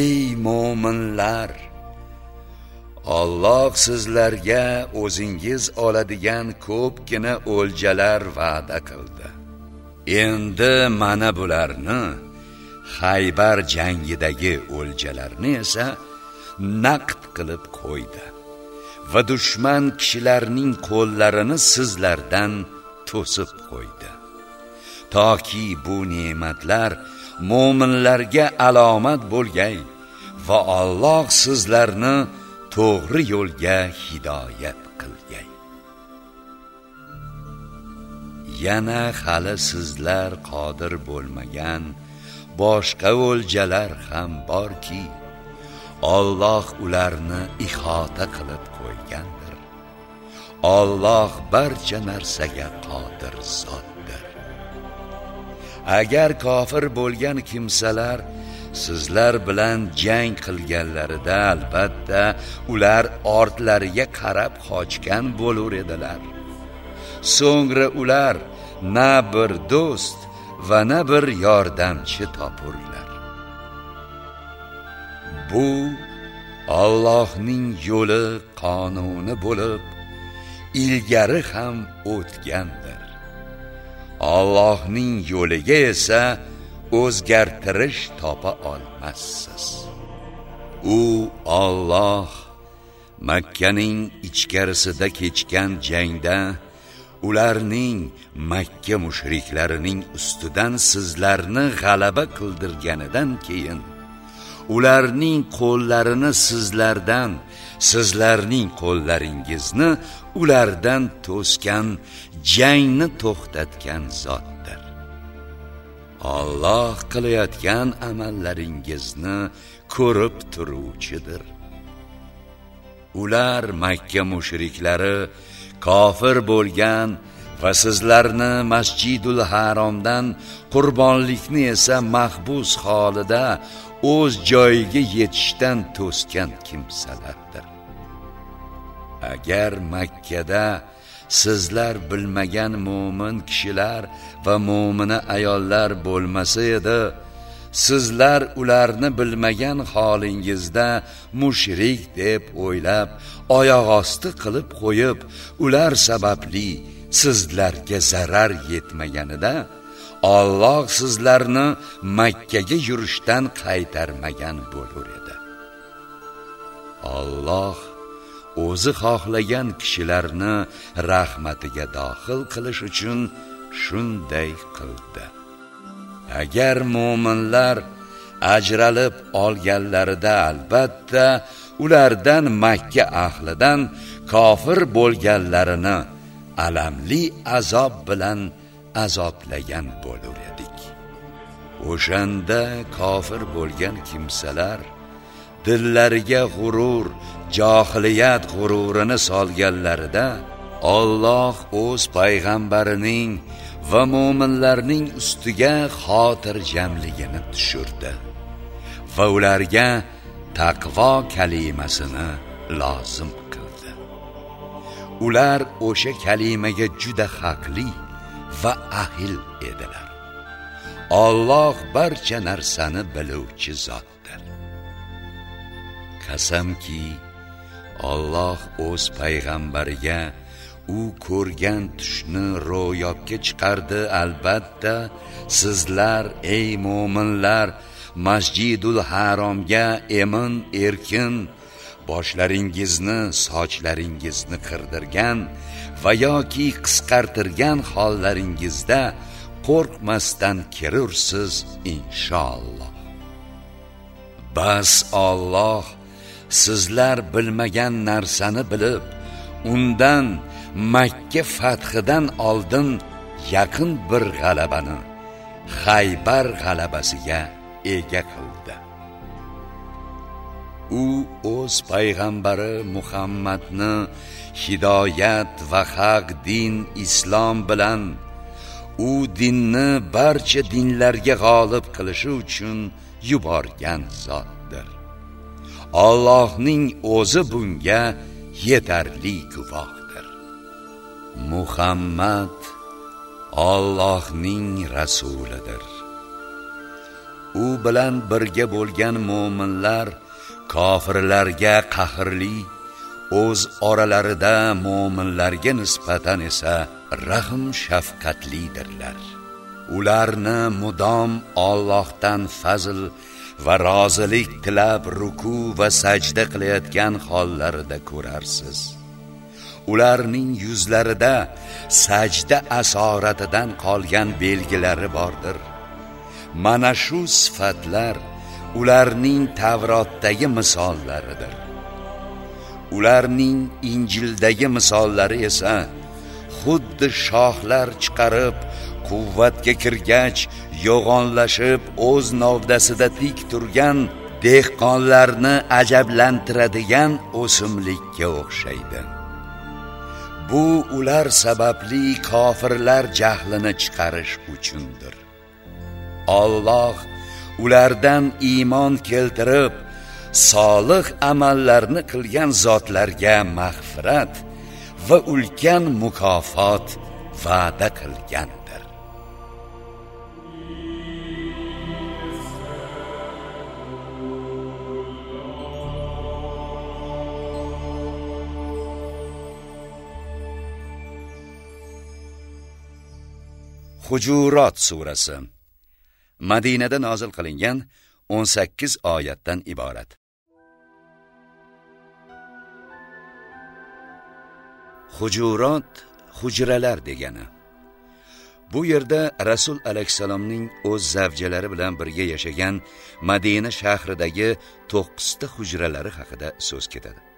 Ey mu'minlar, Alloh sizlarga o'zingiz oladigan ko'pgina o'ljalar va'da qildi. Endi mana bularni Xaybar jangidagi o'ljalarni esa naqd qilib qo'ydi va dushman kishilarning qo'llarini sizlardan to'sib qo'ydi. Toki bu ne'matlar mo'minlarga alomat bo'lgay va Alloh sizlarni to'g'ri yo'lga hidoyat qilgay. Yana hali sizlar qodir bo'lmagan boshqa o'ljalar ham borki Alloh ularni ihota qilib qo'ygandir. Alloh barcha narsaga qodir zotdir. Agar kofir bo'lgan kimsalar sizlar bilan jang qilganlarida albatta ular ortlariga qarab qochgan bo'lar edilar. So'ngra ular na bir do'st va na bir yordamchi topurlar. Bu Allohning yo'li qonuni bo'lib ilgari ham o'tgandir. Allohning yo'liga esa o'zgartirish topa olmassiz. U Alloh Makkaning ichkarisida kechgan jangda ularning Makka mushriklarining ustidan sizlarni g'alaba qildirganidan keyin ularning qo'llarini sizlardan sizlarning qo'llaringizni ulardan to'sgan jangni to'xtatgan zotdir. Alloh qilayotgan amallaringizni ko'rib turuvchidir. Ular Makka mushriklari kofir bo'lgan va sizlarni Masjidul Haromdan qurbonlikni esa mahbus holida o'z joyiga yetishdan to'sgan kimsalardir. Agar Makkada sizlar bilmagan mo'min kishilar va mo'mina ayollar bo'lmasa edi. Sizlar ularni bilmagan holingizda mushrik deb o'ylab oyoq osti qilib qo'yib ular sababli sizlarga zarar yetmaganida Alloh sizlarni Makkaga yurishdan qaytarmagan bo'lar edi. Alloh o'zi xohlagan kishilarni rahmatiga dohil qilish uchun shunday qildi. Agar mo'minlar ajralib olganlarida albatta ulardan makka ahlidan kofir bo'lganlarini alamli azob bilan azoblagan bo'lar edik. O'shanda kofir bo'lgan kimsalar dillariga g'urur johiliyat g'ururini solganlarida Alloh o'z payg'ambarining va mo'minlarning ustiga xotirjamligini tushirdi va ularga taqvo kalimasini lozim qildi. Ular o'sha kalimaga juda haqli va ahil edilar. Alloh barcha narsani biluvchi zotdir. Qasamki Alloh o'z payg'ambariga u ko'rgan tushni ro'yobga chiqardi. Albatta sizlar ey mo'minlar masjidul haromga emin erkin boshlaringizni sochlaringizni qirdirgan va yoki qisqartirgan hollaringizda qo'rqmasdan kirursiz inshaalloh. Bas Alloh sizlar bilmagan narsani bilib undan Makka fathidan oldin yaqin bir g'alabani Xaybar g'alabasiga ega qildi. U o'z payg'ambari Muhammadni hidoyat va haq din islom bilan u dinni barcha dinlarga g'olib qilishi uchun yuborgan zotdir. Allohning o'zi bunga yetarli guvohdir. Muhammad Allohning rasulidir. U bilan birga bo'lgan mu'minlar kofirlarga qahrli o'z oralarida mu'minlarga nisbatan esa rahm shafqatlidirlar. Ularni mudom Allohdan fazl va rozilik tilab ruku va sajda qilayotgan hollarida ko'rarsiz. Ularning yuzlarida sajda asoratidan qolgan belgilari bordir. Mana shu sifatlar ularning Tavrotdagi misollaridir. Ularning Injildagi misollari esa xuddi shoxlar chiqarib quvvatga kirgach yo'g'onlashib o'z novdasida tik turgan dehqonlarni ajablantiradigan o'simlikka o'xshaydi. Bu ular sababli kofirlar jahlini chiqarish uchundir. Alloh ulardan iymon keltirib solih amallarni qilgan zotlarga mag'firat va ulkan mukofot va'da qilgan. Hujurot surasi Madinada nozil qilingan 18 oyatdan iborat. Hujurot hujralar degani. Bu yerda Rasul alayhisalomning o'z zavjalari bilan birga yashagan Madina shahridagi 9 ta hujralari haqida so'z ketadi.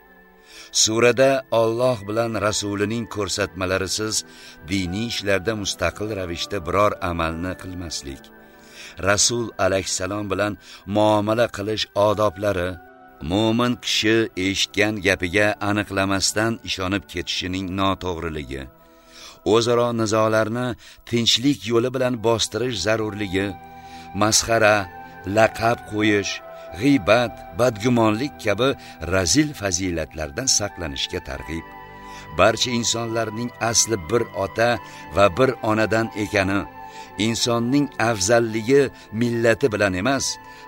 Surada Alloh bilan Rasulining ko'rsatmalarisiz diniy ishlarda mustaqil ravishda biror amalni qilmaslik. Rasul alayhissalom bilan muomala qilish odoblari mo'min kishi eshitgan gapiga aniqlamasdan ishonib ketishining noto'g'riligi o'zaro nizolarni tinchlik yo'li bilan bostirish zarurligi masxara laqab qo'yish g'iybat badgumonlik kabi razil fazilatlardan saqlanishga targ'ib. Barcha insonlarning asli bir ota va bir onadan ekani insonning afzalligi millati bilan emas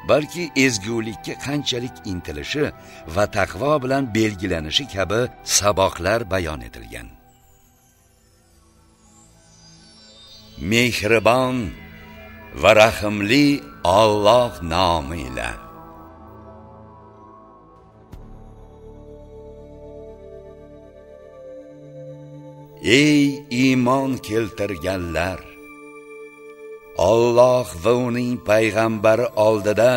balki ezgulikka qanchalik intilishi va taqvo bilan belgilanishi kabi saboqlar bayon etilgan. Mehribon va rahimli Alloh nomi bilan ey iymon keltirganlar Alloh va uning payg'ambari oldida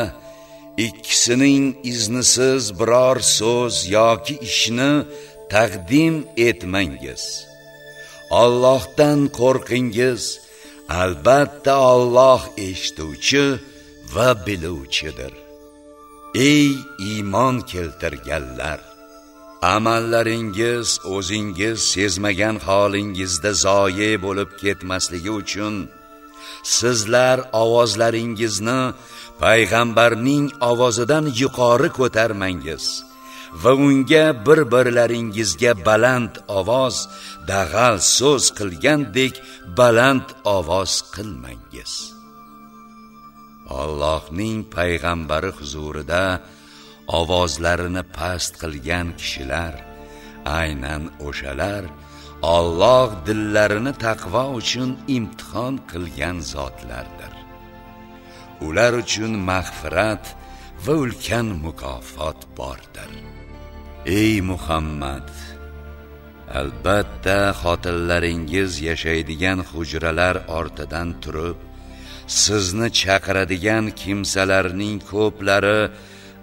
ikkisining iznisiz biror so'z yoki ishni taqdim etmangiz. Allohdan qo'rqingiz, albatta Alloh eshituvchi va biluvchidir. Ey iymon keltirganlar, amallaringiz o'zingiz sezmagan holingizda zoye bo'lib ketmasligi uchun sizlar ovozlaringizni payg'ambarning ovozidan yuqori ko'tarmangiz va unga bir birlaringizga baland ovoz dag'al so'z qilgandek baland ovoz qilmangiz. Allohning payg'ambari huzurida ovozlarini past qilgan kishilar aynan o'shalar Alloh dillarini taqvo uchun imtihon qilgan zotlardir. Ular uchun mag'firat va ulkan mukofot bordir. Ey muhammad albatta xotinlaringiz yashaydigan hujralar ortidan turib sizni chaqiradigan kimsalarning ko'plari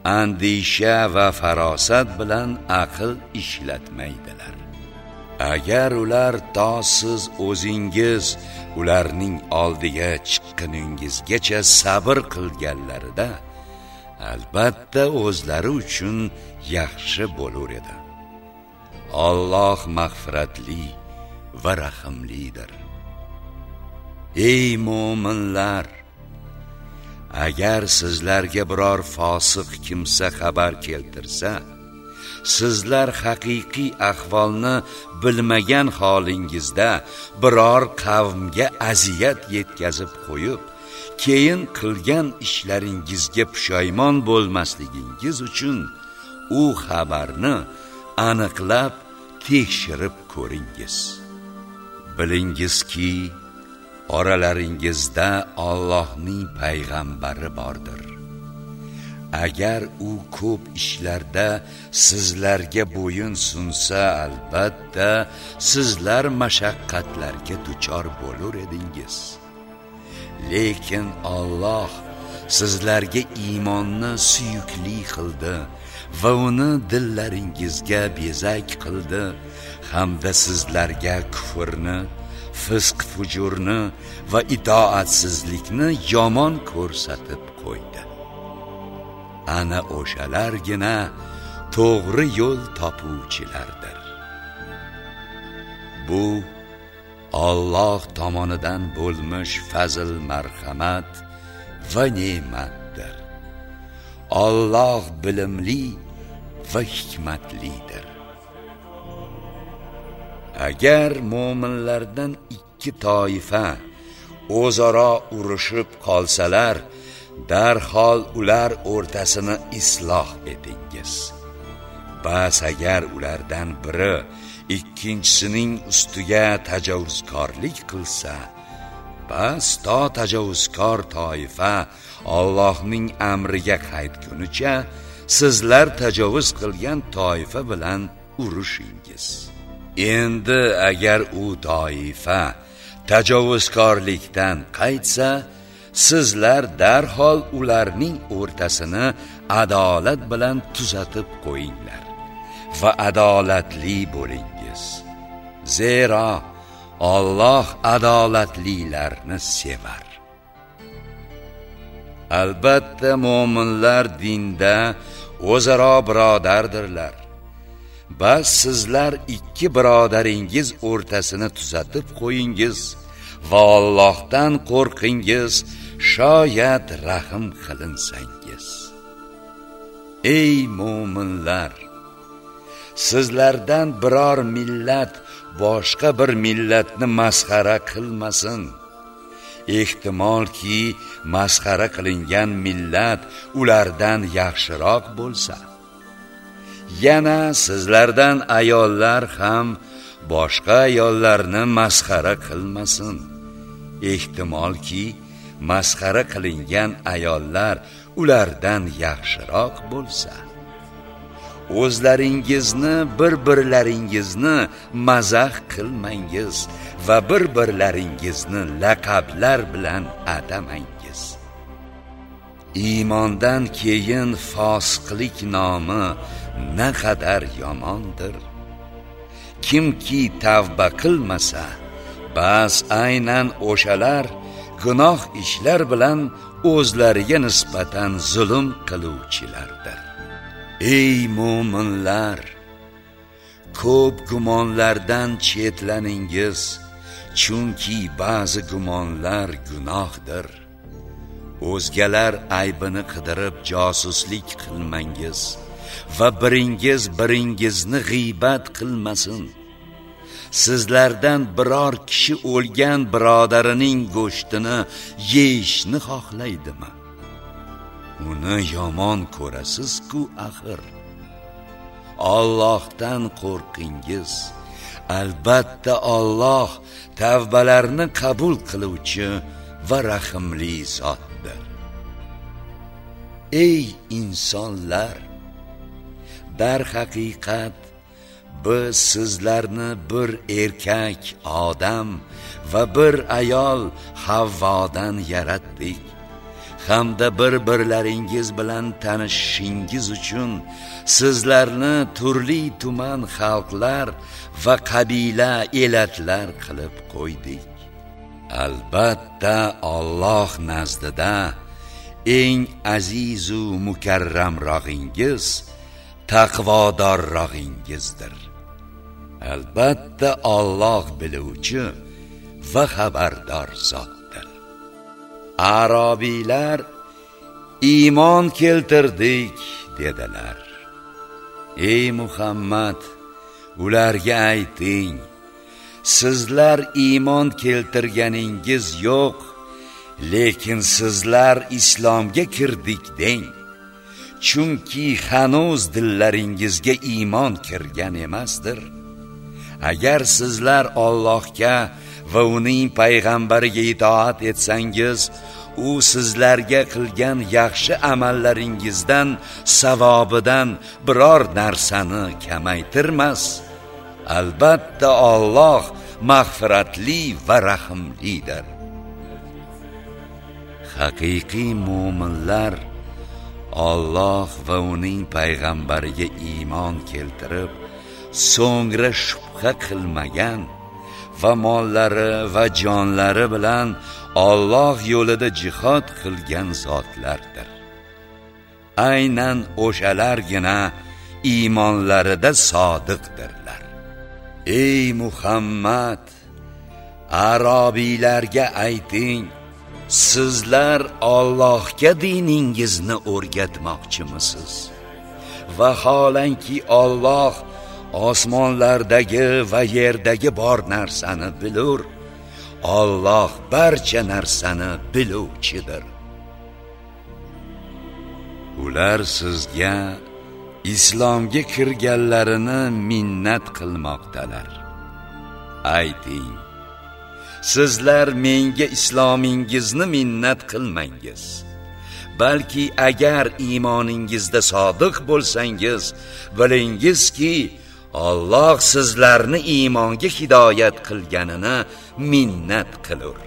andisha va farosat bilan aql ishlatmaydilar. Agar ular to siz o'zingiz ularning oldiga chiqqiningizgacha sabr qilganlarida albatta o'zlari uchun yaxshi bo'lar edi. Alloh mag'firatli va rahimlidir. Ey mo'minlar agar sizlarga biror fosiq kimsa xabar keltirsa sizlar haqiqiy ahvolni bilmagan holingizda biror qavmga aziyat yetkazib qo'yib keyin qilgan ishlaringizga pushaymon bo'lmasligingiz uchun u xabarni aniqlab tekshirib ko'ringiz. Bilingizki oralaringizda Allohning payg'ambari bordir. Agar u ko'p ishlarda sizlarga bo'yin sunsa albatta sizlar mashaqqatlarga duchor bo'lar edingiz. Lekin Alloh sizlarga iymonni suyukli qildi va uni dillaringizga bezak qildi hamda sizlarga kufrni fisq fujurni va itoatsizlikni yomon ko'rsatib qo'ydi. Ana o'shalargina to'g'ri yo'l topuvchilardir. Bu Alloh tomonidan bo'lmish fazl marhamat va ne'matdir. Alloh bilimli va hikmatlidir. Agar mo'minlardan ikki toifa o'zaro urushib qolsalar darhol ular o'rtasini isloh etingiz. Bas agar ulardan biri ikkinchisining ustiga tajovuzkorlik qilsa bas to tajovuzkor toifa Allohning amriga qaytgunicha sizlar tajovuz qilgan toifa bilan urushingiz endi agar u toifa tajovuzkorlikdan qaytsa sizlar darhol ularning o'rtasini adolat bilan tuzatib qo'yinglar va adolatli bo'lingiz. Zero Alloh adolatlilarni sevar. Albatta mo'minlar dinda o'zaro birodardirlar. Va sizlar ikki birodaringiz o'rtasini tuzatib qo'yingiz. Va Allohdan qo'rqingiz. Shoyat rahim qilinsangiz. Ey mo'minlar sizlardan biror millat boshqa bir millatni masxara qilmasin. Ehtimolki masxara qilingan millat ulardan yaxshiroq bo'lsa. Yana sizlardan ayollar ham boshqa ayollarni masxara qilmasin. Ehtimolki masxara qilingan ayollar ulardan yaxshiroq bo'lsa. O'zlaringizni bir birlaringizni mazax qilmangiz va bir birlaringizni laqablar bilan atamangiz. Iymondan keyin fosiqlik nomi naqadar yomondir. Kimki tavba qilmasa bas aynan o'shalar gunoh ishlar bilan o'zlariga nisbatan zulm qiluvchilardir. Ey mo'minlar ko'p gumonlardan chetlaningiz chunki ba'zi gumonlar gunohdir. O'zgalar aybini qidirib josuslik qilmangiz. Va biringiz biringizni g'iybat qilmasin. Sizlardan biror kishi o'lgan birodarining go'shtini yeyishni xohlaydimi? Uni yomon ko'rasiz-ku axir. Allohdan qo'rqingiz. Albatta Alloh tavbalarni qabul qiluvchi va rahimli zotdir. Ey insonlar! Dar haqiqat biz sizlarni bir erkak odam va bir ayol havvodan yaratdik. Hamda bir birlaringiz bilan tanishishingiz uchun sizlarni turli tuman xalqlar va qabila elatlar qilib qo'ydik. Albatta Alloh nazdida eng azizu mukarramrog'ingiz taqvodorrog'ingizdir albatta Alloh biluvchi va xabardor zotdir. Arobiylar iymon keltirdik dedilar. Ey muhammad ularga ayting sizlar iymon keltirganingiz yo'q lekin sizlar islomga kirdik deng. Chunki hanuz dillaringizga iymon kirgan emasdir. Agar sizlar Allohga va uning payg'ambariga itoat etsangiz u sizlarga qilgan yaxshi amallaringizdan savobidan biror narsani kamaytirmas. Albatta Alloh mag'firatli va rahimlidir haqiqiy mu'minlar Alloh va uning payg'ambariga iymon keltirib so'ngra shubha qilmagan va mollari va jonlari bilan Alloh yo'lida jihad qilgan zotlardir. Aynan o'shalargina iymonlarida sodiqdirlar. Ey muhammad arobiylarga ayting sizlar Allohga diningizni o'rgatmoqchimisiz? Vaholanki Alloh osmonlardagi va yerdagi bor narsani bilur Alloh barcha narsani biluvchidir. Ular sizga islomga kirganlarini minnat qilmoqdalar. Ayting. Sizlar menga islomingizni minnat qilmangiz. Balki agar iymoningizda sodiq bo'lsangiz bilingizki Alloh sizlarni iymonga hidoyat qilganini minnat qilur.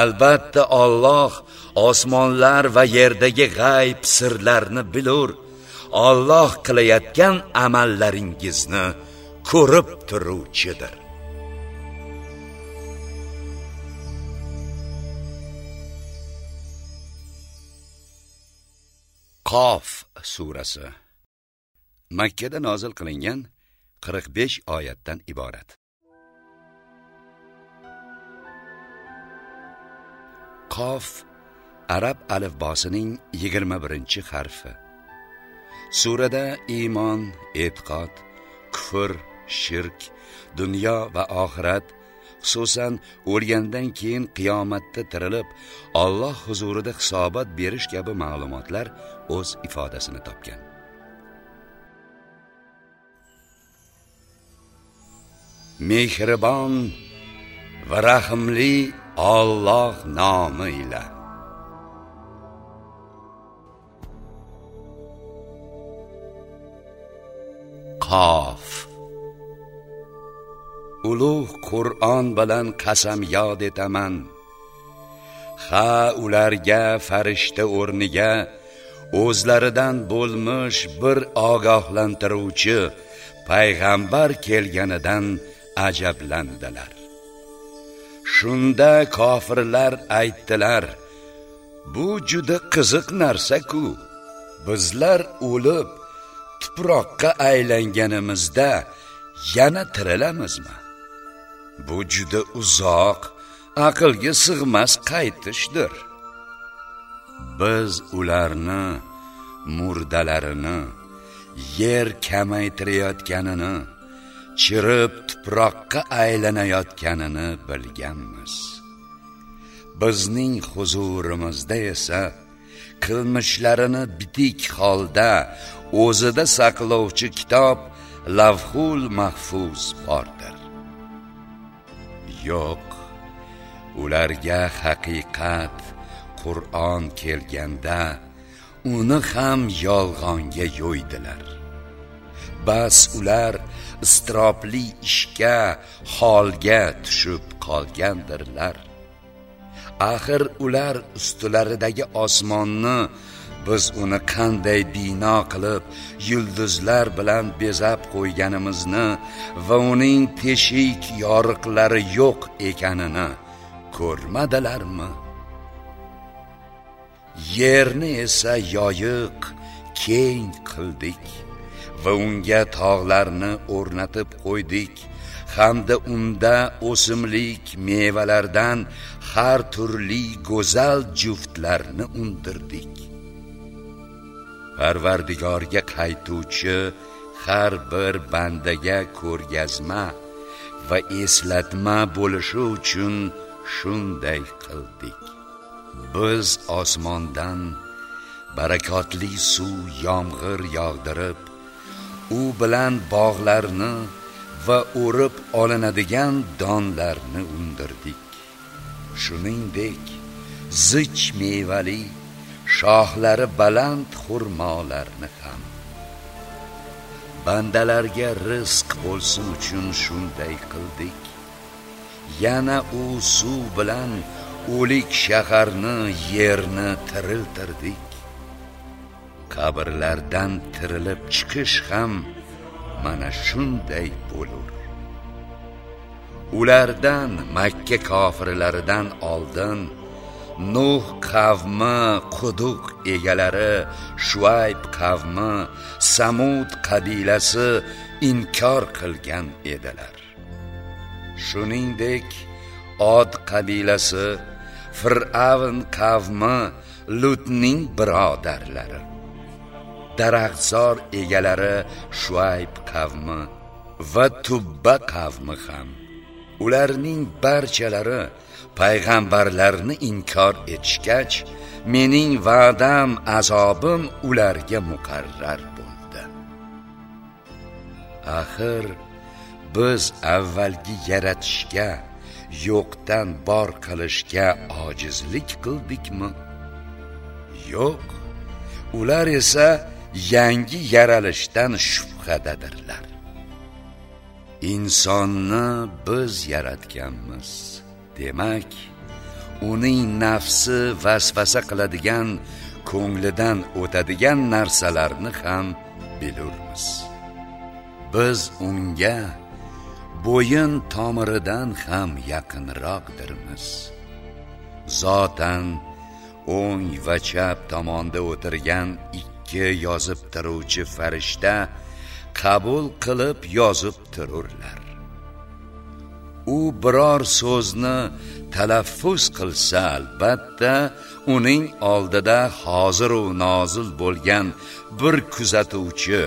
Albatta Alloh osmonlar va yerdagi g'ayb sirlarni bilur. Alloh qilayotgan amallaringizni ko'rib turuvchidir. Qof surasi. Makkada nozil qilingan 45 oyatdan iborat. Qof arab alifbosining 21 harfi. Surada iymon e'tiqod kufr shirk dunyo va oxirat xususan o'lgandan keyin qiyomatda tirilib Alloh huzurida hisobot berish kabi ma'lumotlar o'z ifodasini topgan. Mehribon va rahimli Alloh nomi ila. Qof. Ulug' qur'on bilan qasam yod etaman. Ha ularga farishta o'rniga o'zlaridan bo'lmish bir ogohlantiruvchi payg'ambar kelganidan ajablandilar. Shunda kofirlar aytdilar bu juda qiziq narsa-ku bizlar o'lib tuproqqa aylanganimizda yana tirilamizmi? Bu juda uzoq aqlga sig'mas qaytishdir. Biz ularni murdalarini yer kamaytirayotganini chirib tuproqqa aylanayotganini bilganmiz. Bizning huzurimizda esa qilmishlarini bitik holda o'zida saqlovchi kitob lavhul mahfuz bordir. Yo'q. Ularga haqiqat qur'on kelganda uni ham yolg'onga yo'ydilar. Bas ular istirobli ishga holga tushib qolgandirlar. Axir ular ustularidagi osmonni biz uni qanday bino qilib yulduzlar bilan bezab qo'yganimizni va uning teshik yoriqlari yo'q ekanini ko'rmadilarmi? Yerni esa yoyiq keng qildik va unga tog'larni o'rnatib qo'ydik. Hamda unda o'simlik mevalardan har turli go'zal juftlarni undirdik. Parvardigorga qaytuvchi har bir bandaga ko'rgazma va eslatma bo'lishi uchun shunday qildik. Biz osmondan barakotli suv yomg'ir yog'dirib u bilan bog'larni va o'rib olinadigan donlarni undirdik. Shuningdek zich mevali shohlari baland xurmolarni ham. Bandalarga rizq bo'lsin uchun shunday qildik. Yana u suv bilan o'lik shaharni yerni tiriltirdik. Qabrlardan tirilib chiqish ham mana shunday bo'lur. Ulardan makka kofirlaridan oldin nuh qavmi quduq egalari shuayb qavmi samud qabilasi inkor qilgan edilar. Shuningdek od qabilasi fir'avn qavmi lutning birodarlari daraxtzor egalari shuayb qavmi va tubba qavmi ham. Ularning barchalari payg'ambarlarni inkor etishgach mening va'dam azobim ularga muqarrar bo'ldi. Axir biz avvalgi yaratishga yo'qdan bor qilishga ojizlik qildikmi? Yo'q. Ular esa yangi yaralishdan shubhadadirlar. Insonni biz yaratganmiz. Demak uning nafsi vasvasa qiladigan ko'nglidan o'tadigan narsalarni ham bilurmiz. Biz unga bo'yin tomiridan ham yaqinroqdirmiz. Zotan o'ng va chap tomonda o'tirgan ikki yozib turuvchi farishta qabul qilib yozib tururlar. U biror so'zni talaffuz qilsa albatta uning oldida hoziru nozil bo'lgan bir kuzatuvchi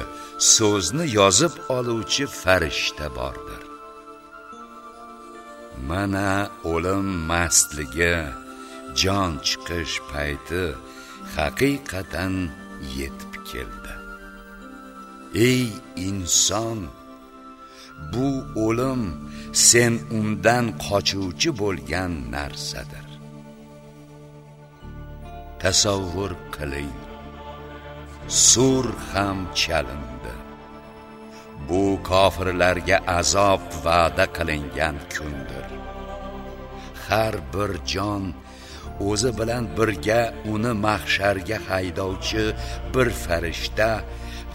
so'zni yozib oluvchi farishta bordir. Mana o'lim mastligi jon chiqish payti haqiqatan yetib keldi. Ey inson! Bu o'lim sen undan qochuvchi bo'lgan narsadir. Tasavvur qiling sur ham chalindi. Bu kofirlarga azob va'da qilingan kundir. Har bir jon o'zi bilan birga uni mahsharga haydovchi bir farishta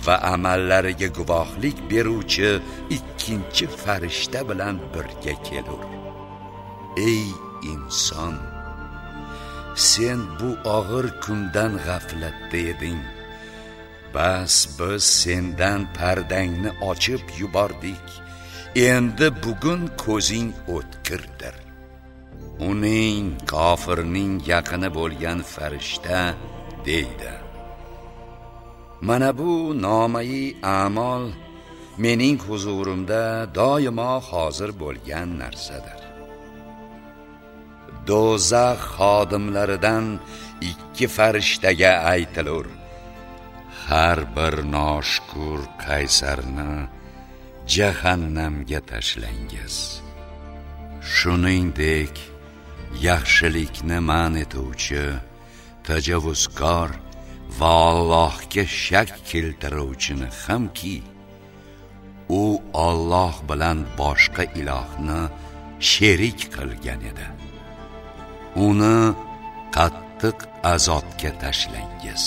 va amallariga guvohlik beruvchi ikkinchi farishta bilan birga kelur. Ey inson sen bu og'ir kundan g'aflatda eding bas biz sendan pardangni ochib yubordik. Endi bugun ko'zing o'tkirdir. Uning kofirning yaqini bo'lgan farishta deydi. Mana bu nomai a'mol mening huzurimda doimo hozir bo'lgan narsadir. Do'zax xodimlaridan ikki farishtaga aytilur. Har bir noshukur qaysarni jahannamga tashlangiz. Shuningdek yaxshilikni man etuvchi tajovuzkor va Allohga shak keltiruvchini hamki u Alloh bilan boshqa ilohni sherik qilgan edi. Uni qattiq azobga tashlangiz.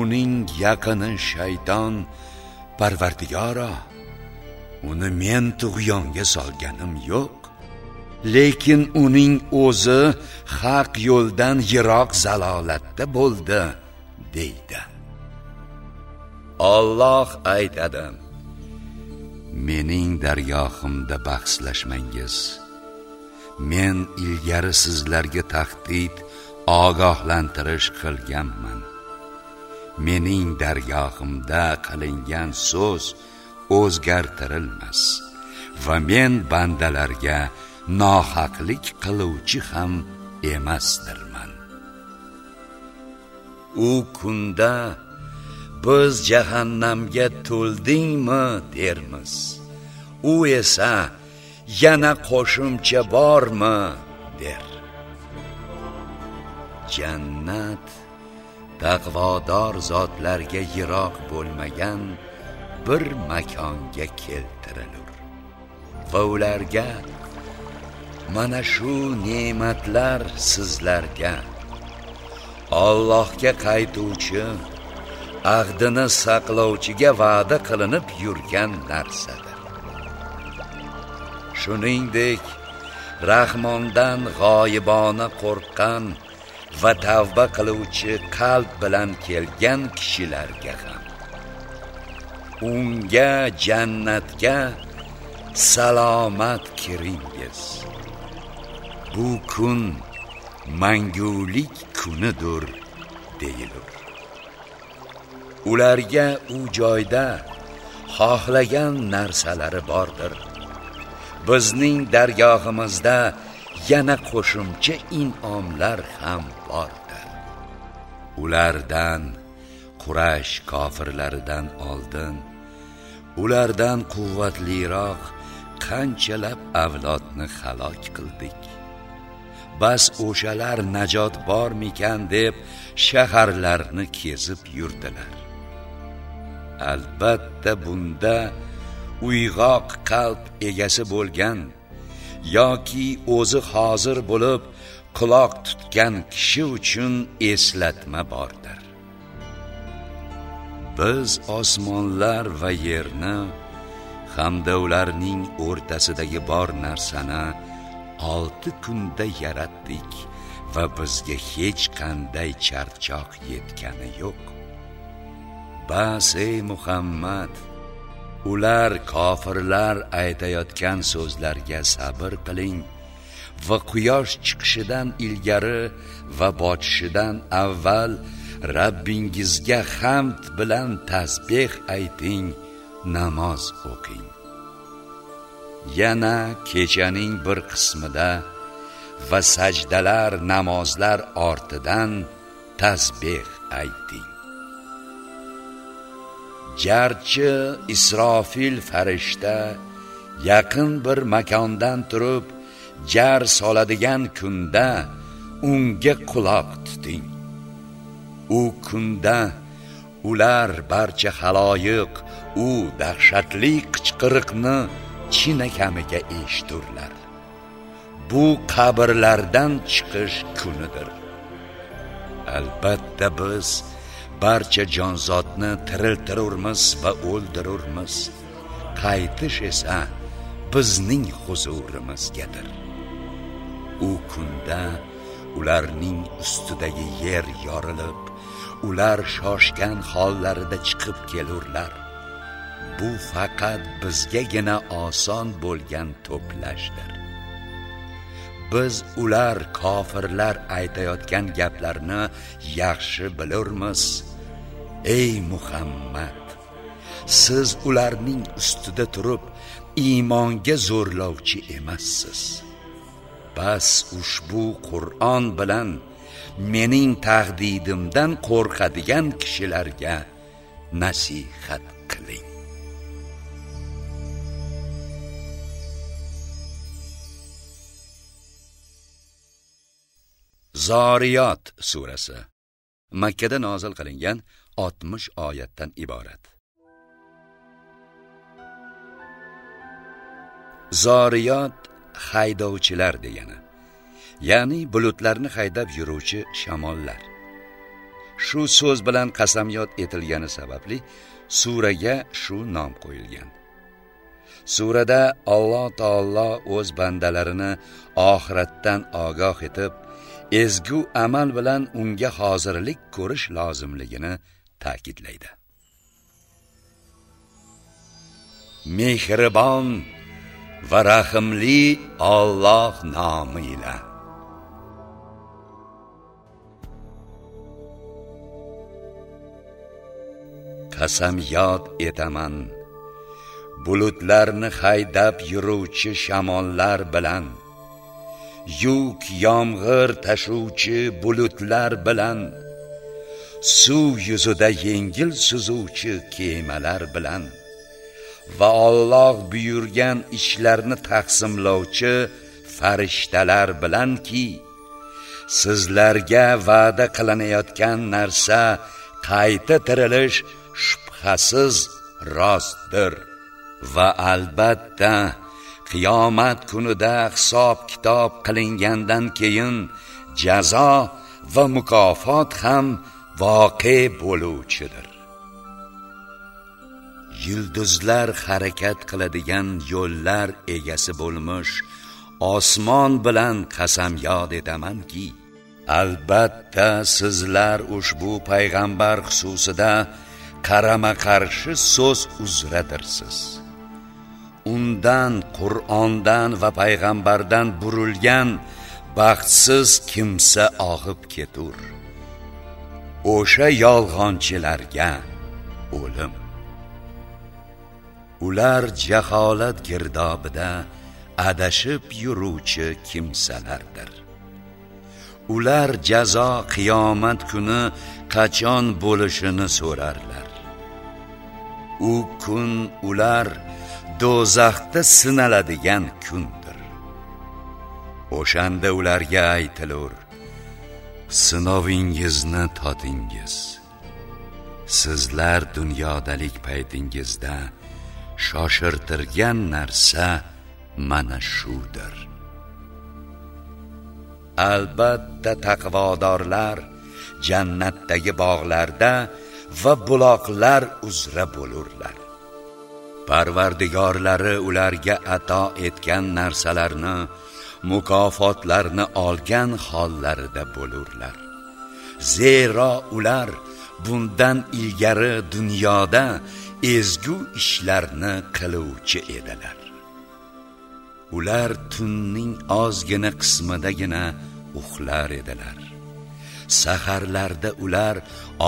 Uning yaqini shayton parvardigoro uni men tug'yonga solganim yo'q. Lekin uning o'zi haq yo'ldan yiroq zalolatda bo'ldi deydi. Alloh aytadi mening dargohimda bahslashmangiz. Men ilgari sizlarga tahdid ogohlantirish qilganman. Mening dargohimda qilingan so'z o'zgartirilmas va men bandalarga nohaqlik qiluvchi ham emasdirman. U kunda biz jahannamga to'ldingmi dermiz. U esa yana qo'shimcha bormi der. Jannat taqvodor zotlarga yiroq bo'lmagan bir makonga keltirilur va ularga mana shu ne'matlar sizlarga. Allohga qaytuvchi ahdini saqlovchiga va'da qilinib yurgan narsadir. Shuningdek rahmondan g'oyibona qo'rqqan va tavba qiluvchi qalb bilan kelgan kishilarga ham. Unga jannatga salomat kiringiz. Bu kun mangulik kunidir deyilur ularga u joyda xohlagan narsalari bordir. Bizning dargohimizda yana qo'shimcha in'omlar ham bordir. Ulardan qurash kofirlaridan oldin ulardan quvvatliroq qanchalab avlodni halok qildik. Bas o'shalar najot bormikan deb shaharlarni kezib yurdilar. Albatta bunda uyg'oq qalb egasi bo'lgan yoki o'zi hozir bo'lib quloq tutgan kishi uchun eslatma bordir. Biz osmonlar va yerni hamda ularning o'rtasidagi bor narsani olti kunda yaratdik va bizga hech qanday charchoq yetgani yo'q. Bas ey muhammad ular kofirlar aytayotgan so'zlarga sabr qiling va quyosh chiqishidan ilgari va botishidan avval Rabbingizga hamd bilan tasbeh ayting namoz o'qing. Yana kechaning bir qismida va sajdalar namozlar ortidan tasbeh ayting. Jarchi isrofil farishta yaqin bir makondan turib jar soladigan kunda unga quloq tuting. U kunda ular barcha haloyiq u dahshatli qichqiriqni chinakamiga eshiturlar bu qabrlardan chiqish kunidir. Albatta biz barcha jonzotni tiriltirurmiz va o'ldirurmiz. Qaytish esa bizning huzurimizgadir. U kunda ularning ustidagi yer yorilib ular shoshgan hollarida chiqib kelurlar. Bu faqat bizgagina oson bo'lgan to'plashdir. Biz ular kofirlar aytayotgan gaplarni yaxshi bilurmiz. Ey muhammad siz ularning ustida turib iymonga zo'rlovchi emassiz. Bas ushbu qur'on bilan mening taqdidimdan qo'rqadigan kishilarga nasihat qiling. Zoriyot surasi. Makkada nozil qilingan 60 oyatdan iborat. Zoriyot haydovchilar degani. Ya'ni bulutlarni haydab yuruvchi shamollar. Shu so'z bilan qasamyod etilgani sababli suraga shu nom qo'yilgan. Surada alloh taolo o'z bandalarini oxiratdan ogoh etib ezgu amal bilan unga hozirlik ko'rish lozimligini ta'kidlaydi. Mehribon va rahimli Alloh nomi ila. Qasam yod etaman bulutlarni haydab yuruvchi shamollar bilan. Yuk yomg'ir tashuvchi bulutlar bilan suv yuzida yengil suzuvchi kemalar bilan va Alloh buyurgan ishlarni taqsimlovchi farishtalar bilanki sizlarga va'da qilinayotgan narsa qayta tirilish shubhasiz rostdir. Va albatta qiyomat kunida hisob kitob qilingandan keyin jazo va mukofot ham voqe bo'luvchidir. Yulduzlar harakat qiladigan yo'llar egasi bo'lmish osmon bilan qasamyod etamanki albatta sizlar ushbu payg'ambar xususida qarama qarshi so'z uzradirsiz undan qur'ondan va payg'ambardan burilgan baxtsiz kimsa og'ib ketur. O'sha yolg'onchilarga o'lim. Ular jaholat girdobida adashib yuruvchi kimsalardir. Ular jazo qiyomat kuni qachon bo'lishini so'rarlar. U kun ular do'zaxda sinaladigan kundir. O'shanda ularga aytilur sinovingizni totingiz. Sizlar dunyodalik paytingizda shoshirtirgan narsa mana shudir. Albatta taqvodorlar jannatdagi bog'larda va buloqlar uzra bo'lurlar. Parvardigorlari ularga ato etgan narsalarni mukofotlarni olgan hollarida bo'lurlar. Zero ular bundan ilgari dunyoda ezgu ishlarni qiluvchi edilar. Ular tunning ozgina qismidagina uxlar edilar. Saharlarda ular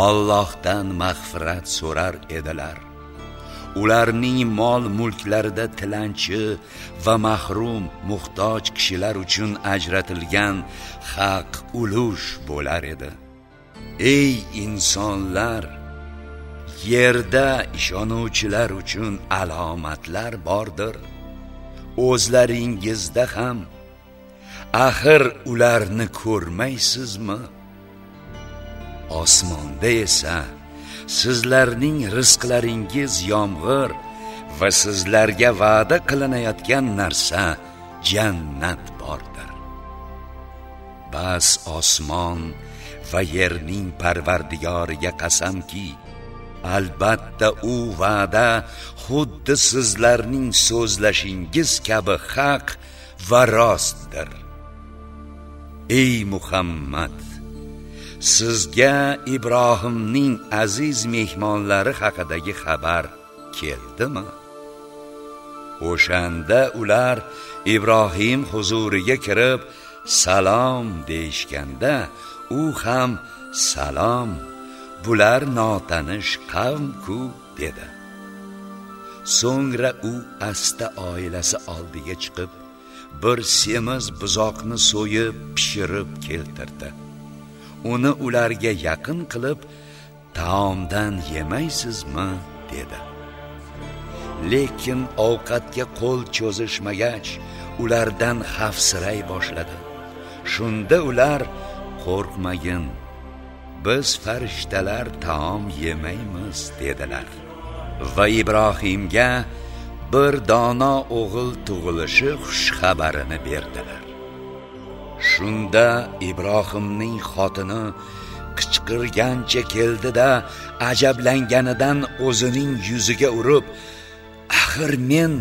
Allohdan mag'firat so'rar edilar. Ularning mol mulklarida tilanchi va mahrum muhtoj kishilar uchun ajratilgan haq ulush bo'lar edi. Ey insonlar yerda ishonuvchilar uchun alomatlar bordir. O'zlaringizda ham. Axir ularni ko'rmaysizmi? Osmonda esa sizlarning rizqlaringiz yomg'ir va sizlarga va'da qilinayotgan narsa jannat bordir. Bas osmon va yerning parvardigoriga qasamki albatta u va'da xuddi sizlarning so'zlashingiz kabi haq va rostdir. Ey muhammad! Sizga ibrohimning aziz mehmonlari haqidagi xabar keldimi? O'shanda ular ibrohim huzuriga kirib salom deyishganda u ham salom bular notanish qavm-ku dedi. So'ngra u asta oilasi oldiga chiqib bir semiz buzoqni so'yib pishirib keltirdi. Uni ularga yaqin qilib taomdan yemaysizmi? dedi. Lekin ovqatga qo'l cho'zishmagach ulardan xavfsiray boshladi. Shunda ular qo'rqmagin biz farishtalar taom yemaymiz dedilar. Va ibrohimga bir dono o'g'il tug'ilishi xush xabarini berdilar. Shunda ibrohimning xotini qichqirgancha keldida ajablanganidan o'zining yuziga urib axir men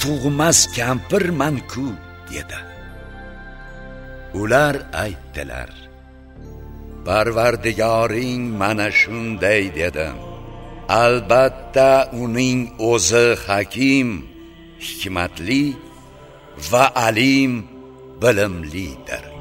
tug'mas kampirman-ku dedi. Ular aytdilar parvardigoring mana shunday dedi. Albatta uning o'zi hakim hikmatli va alim bilimlidir.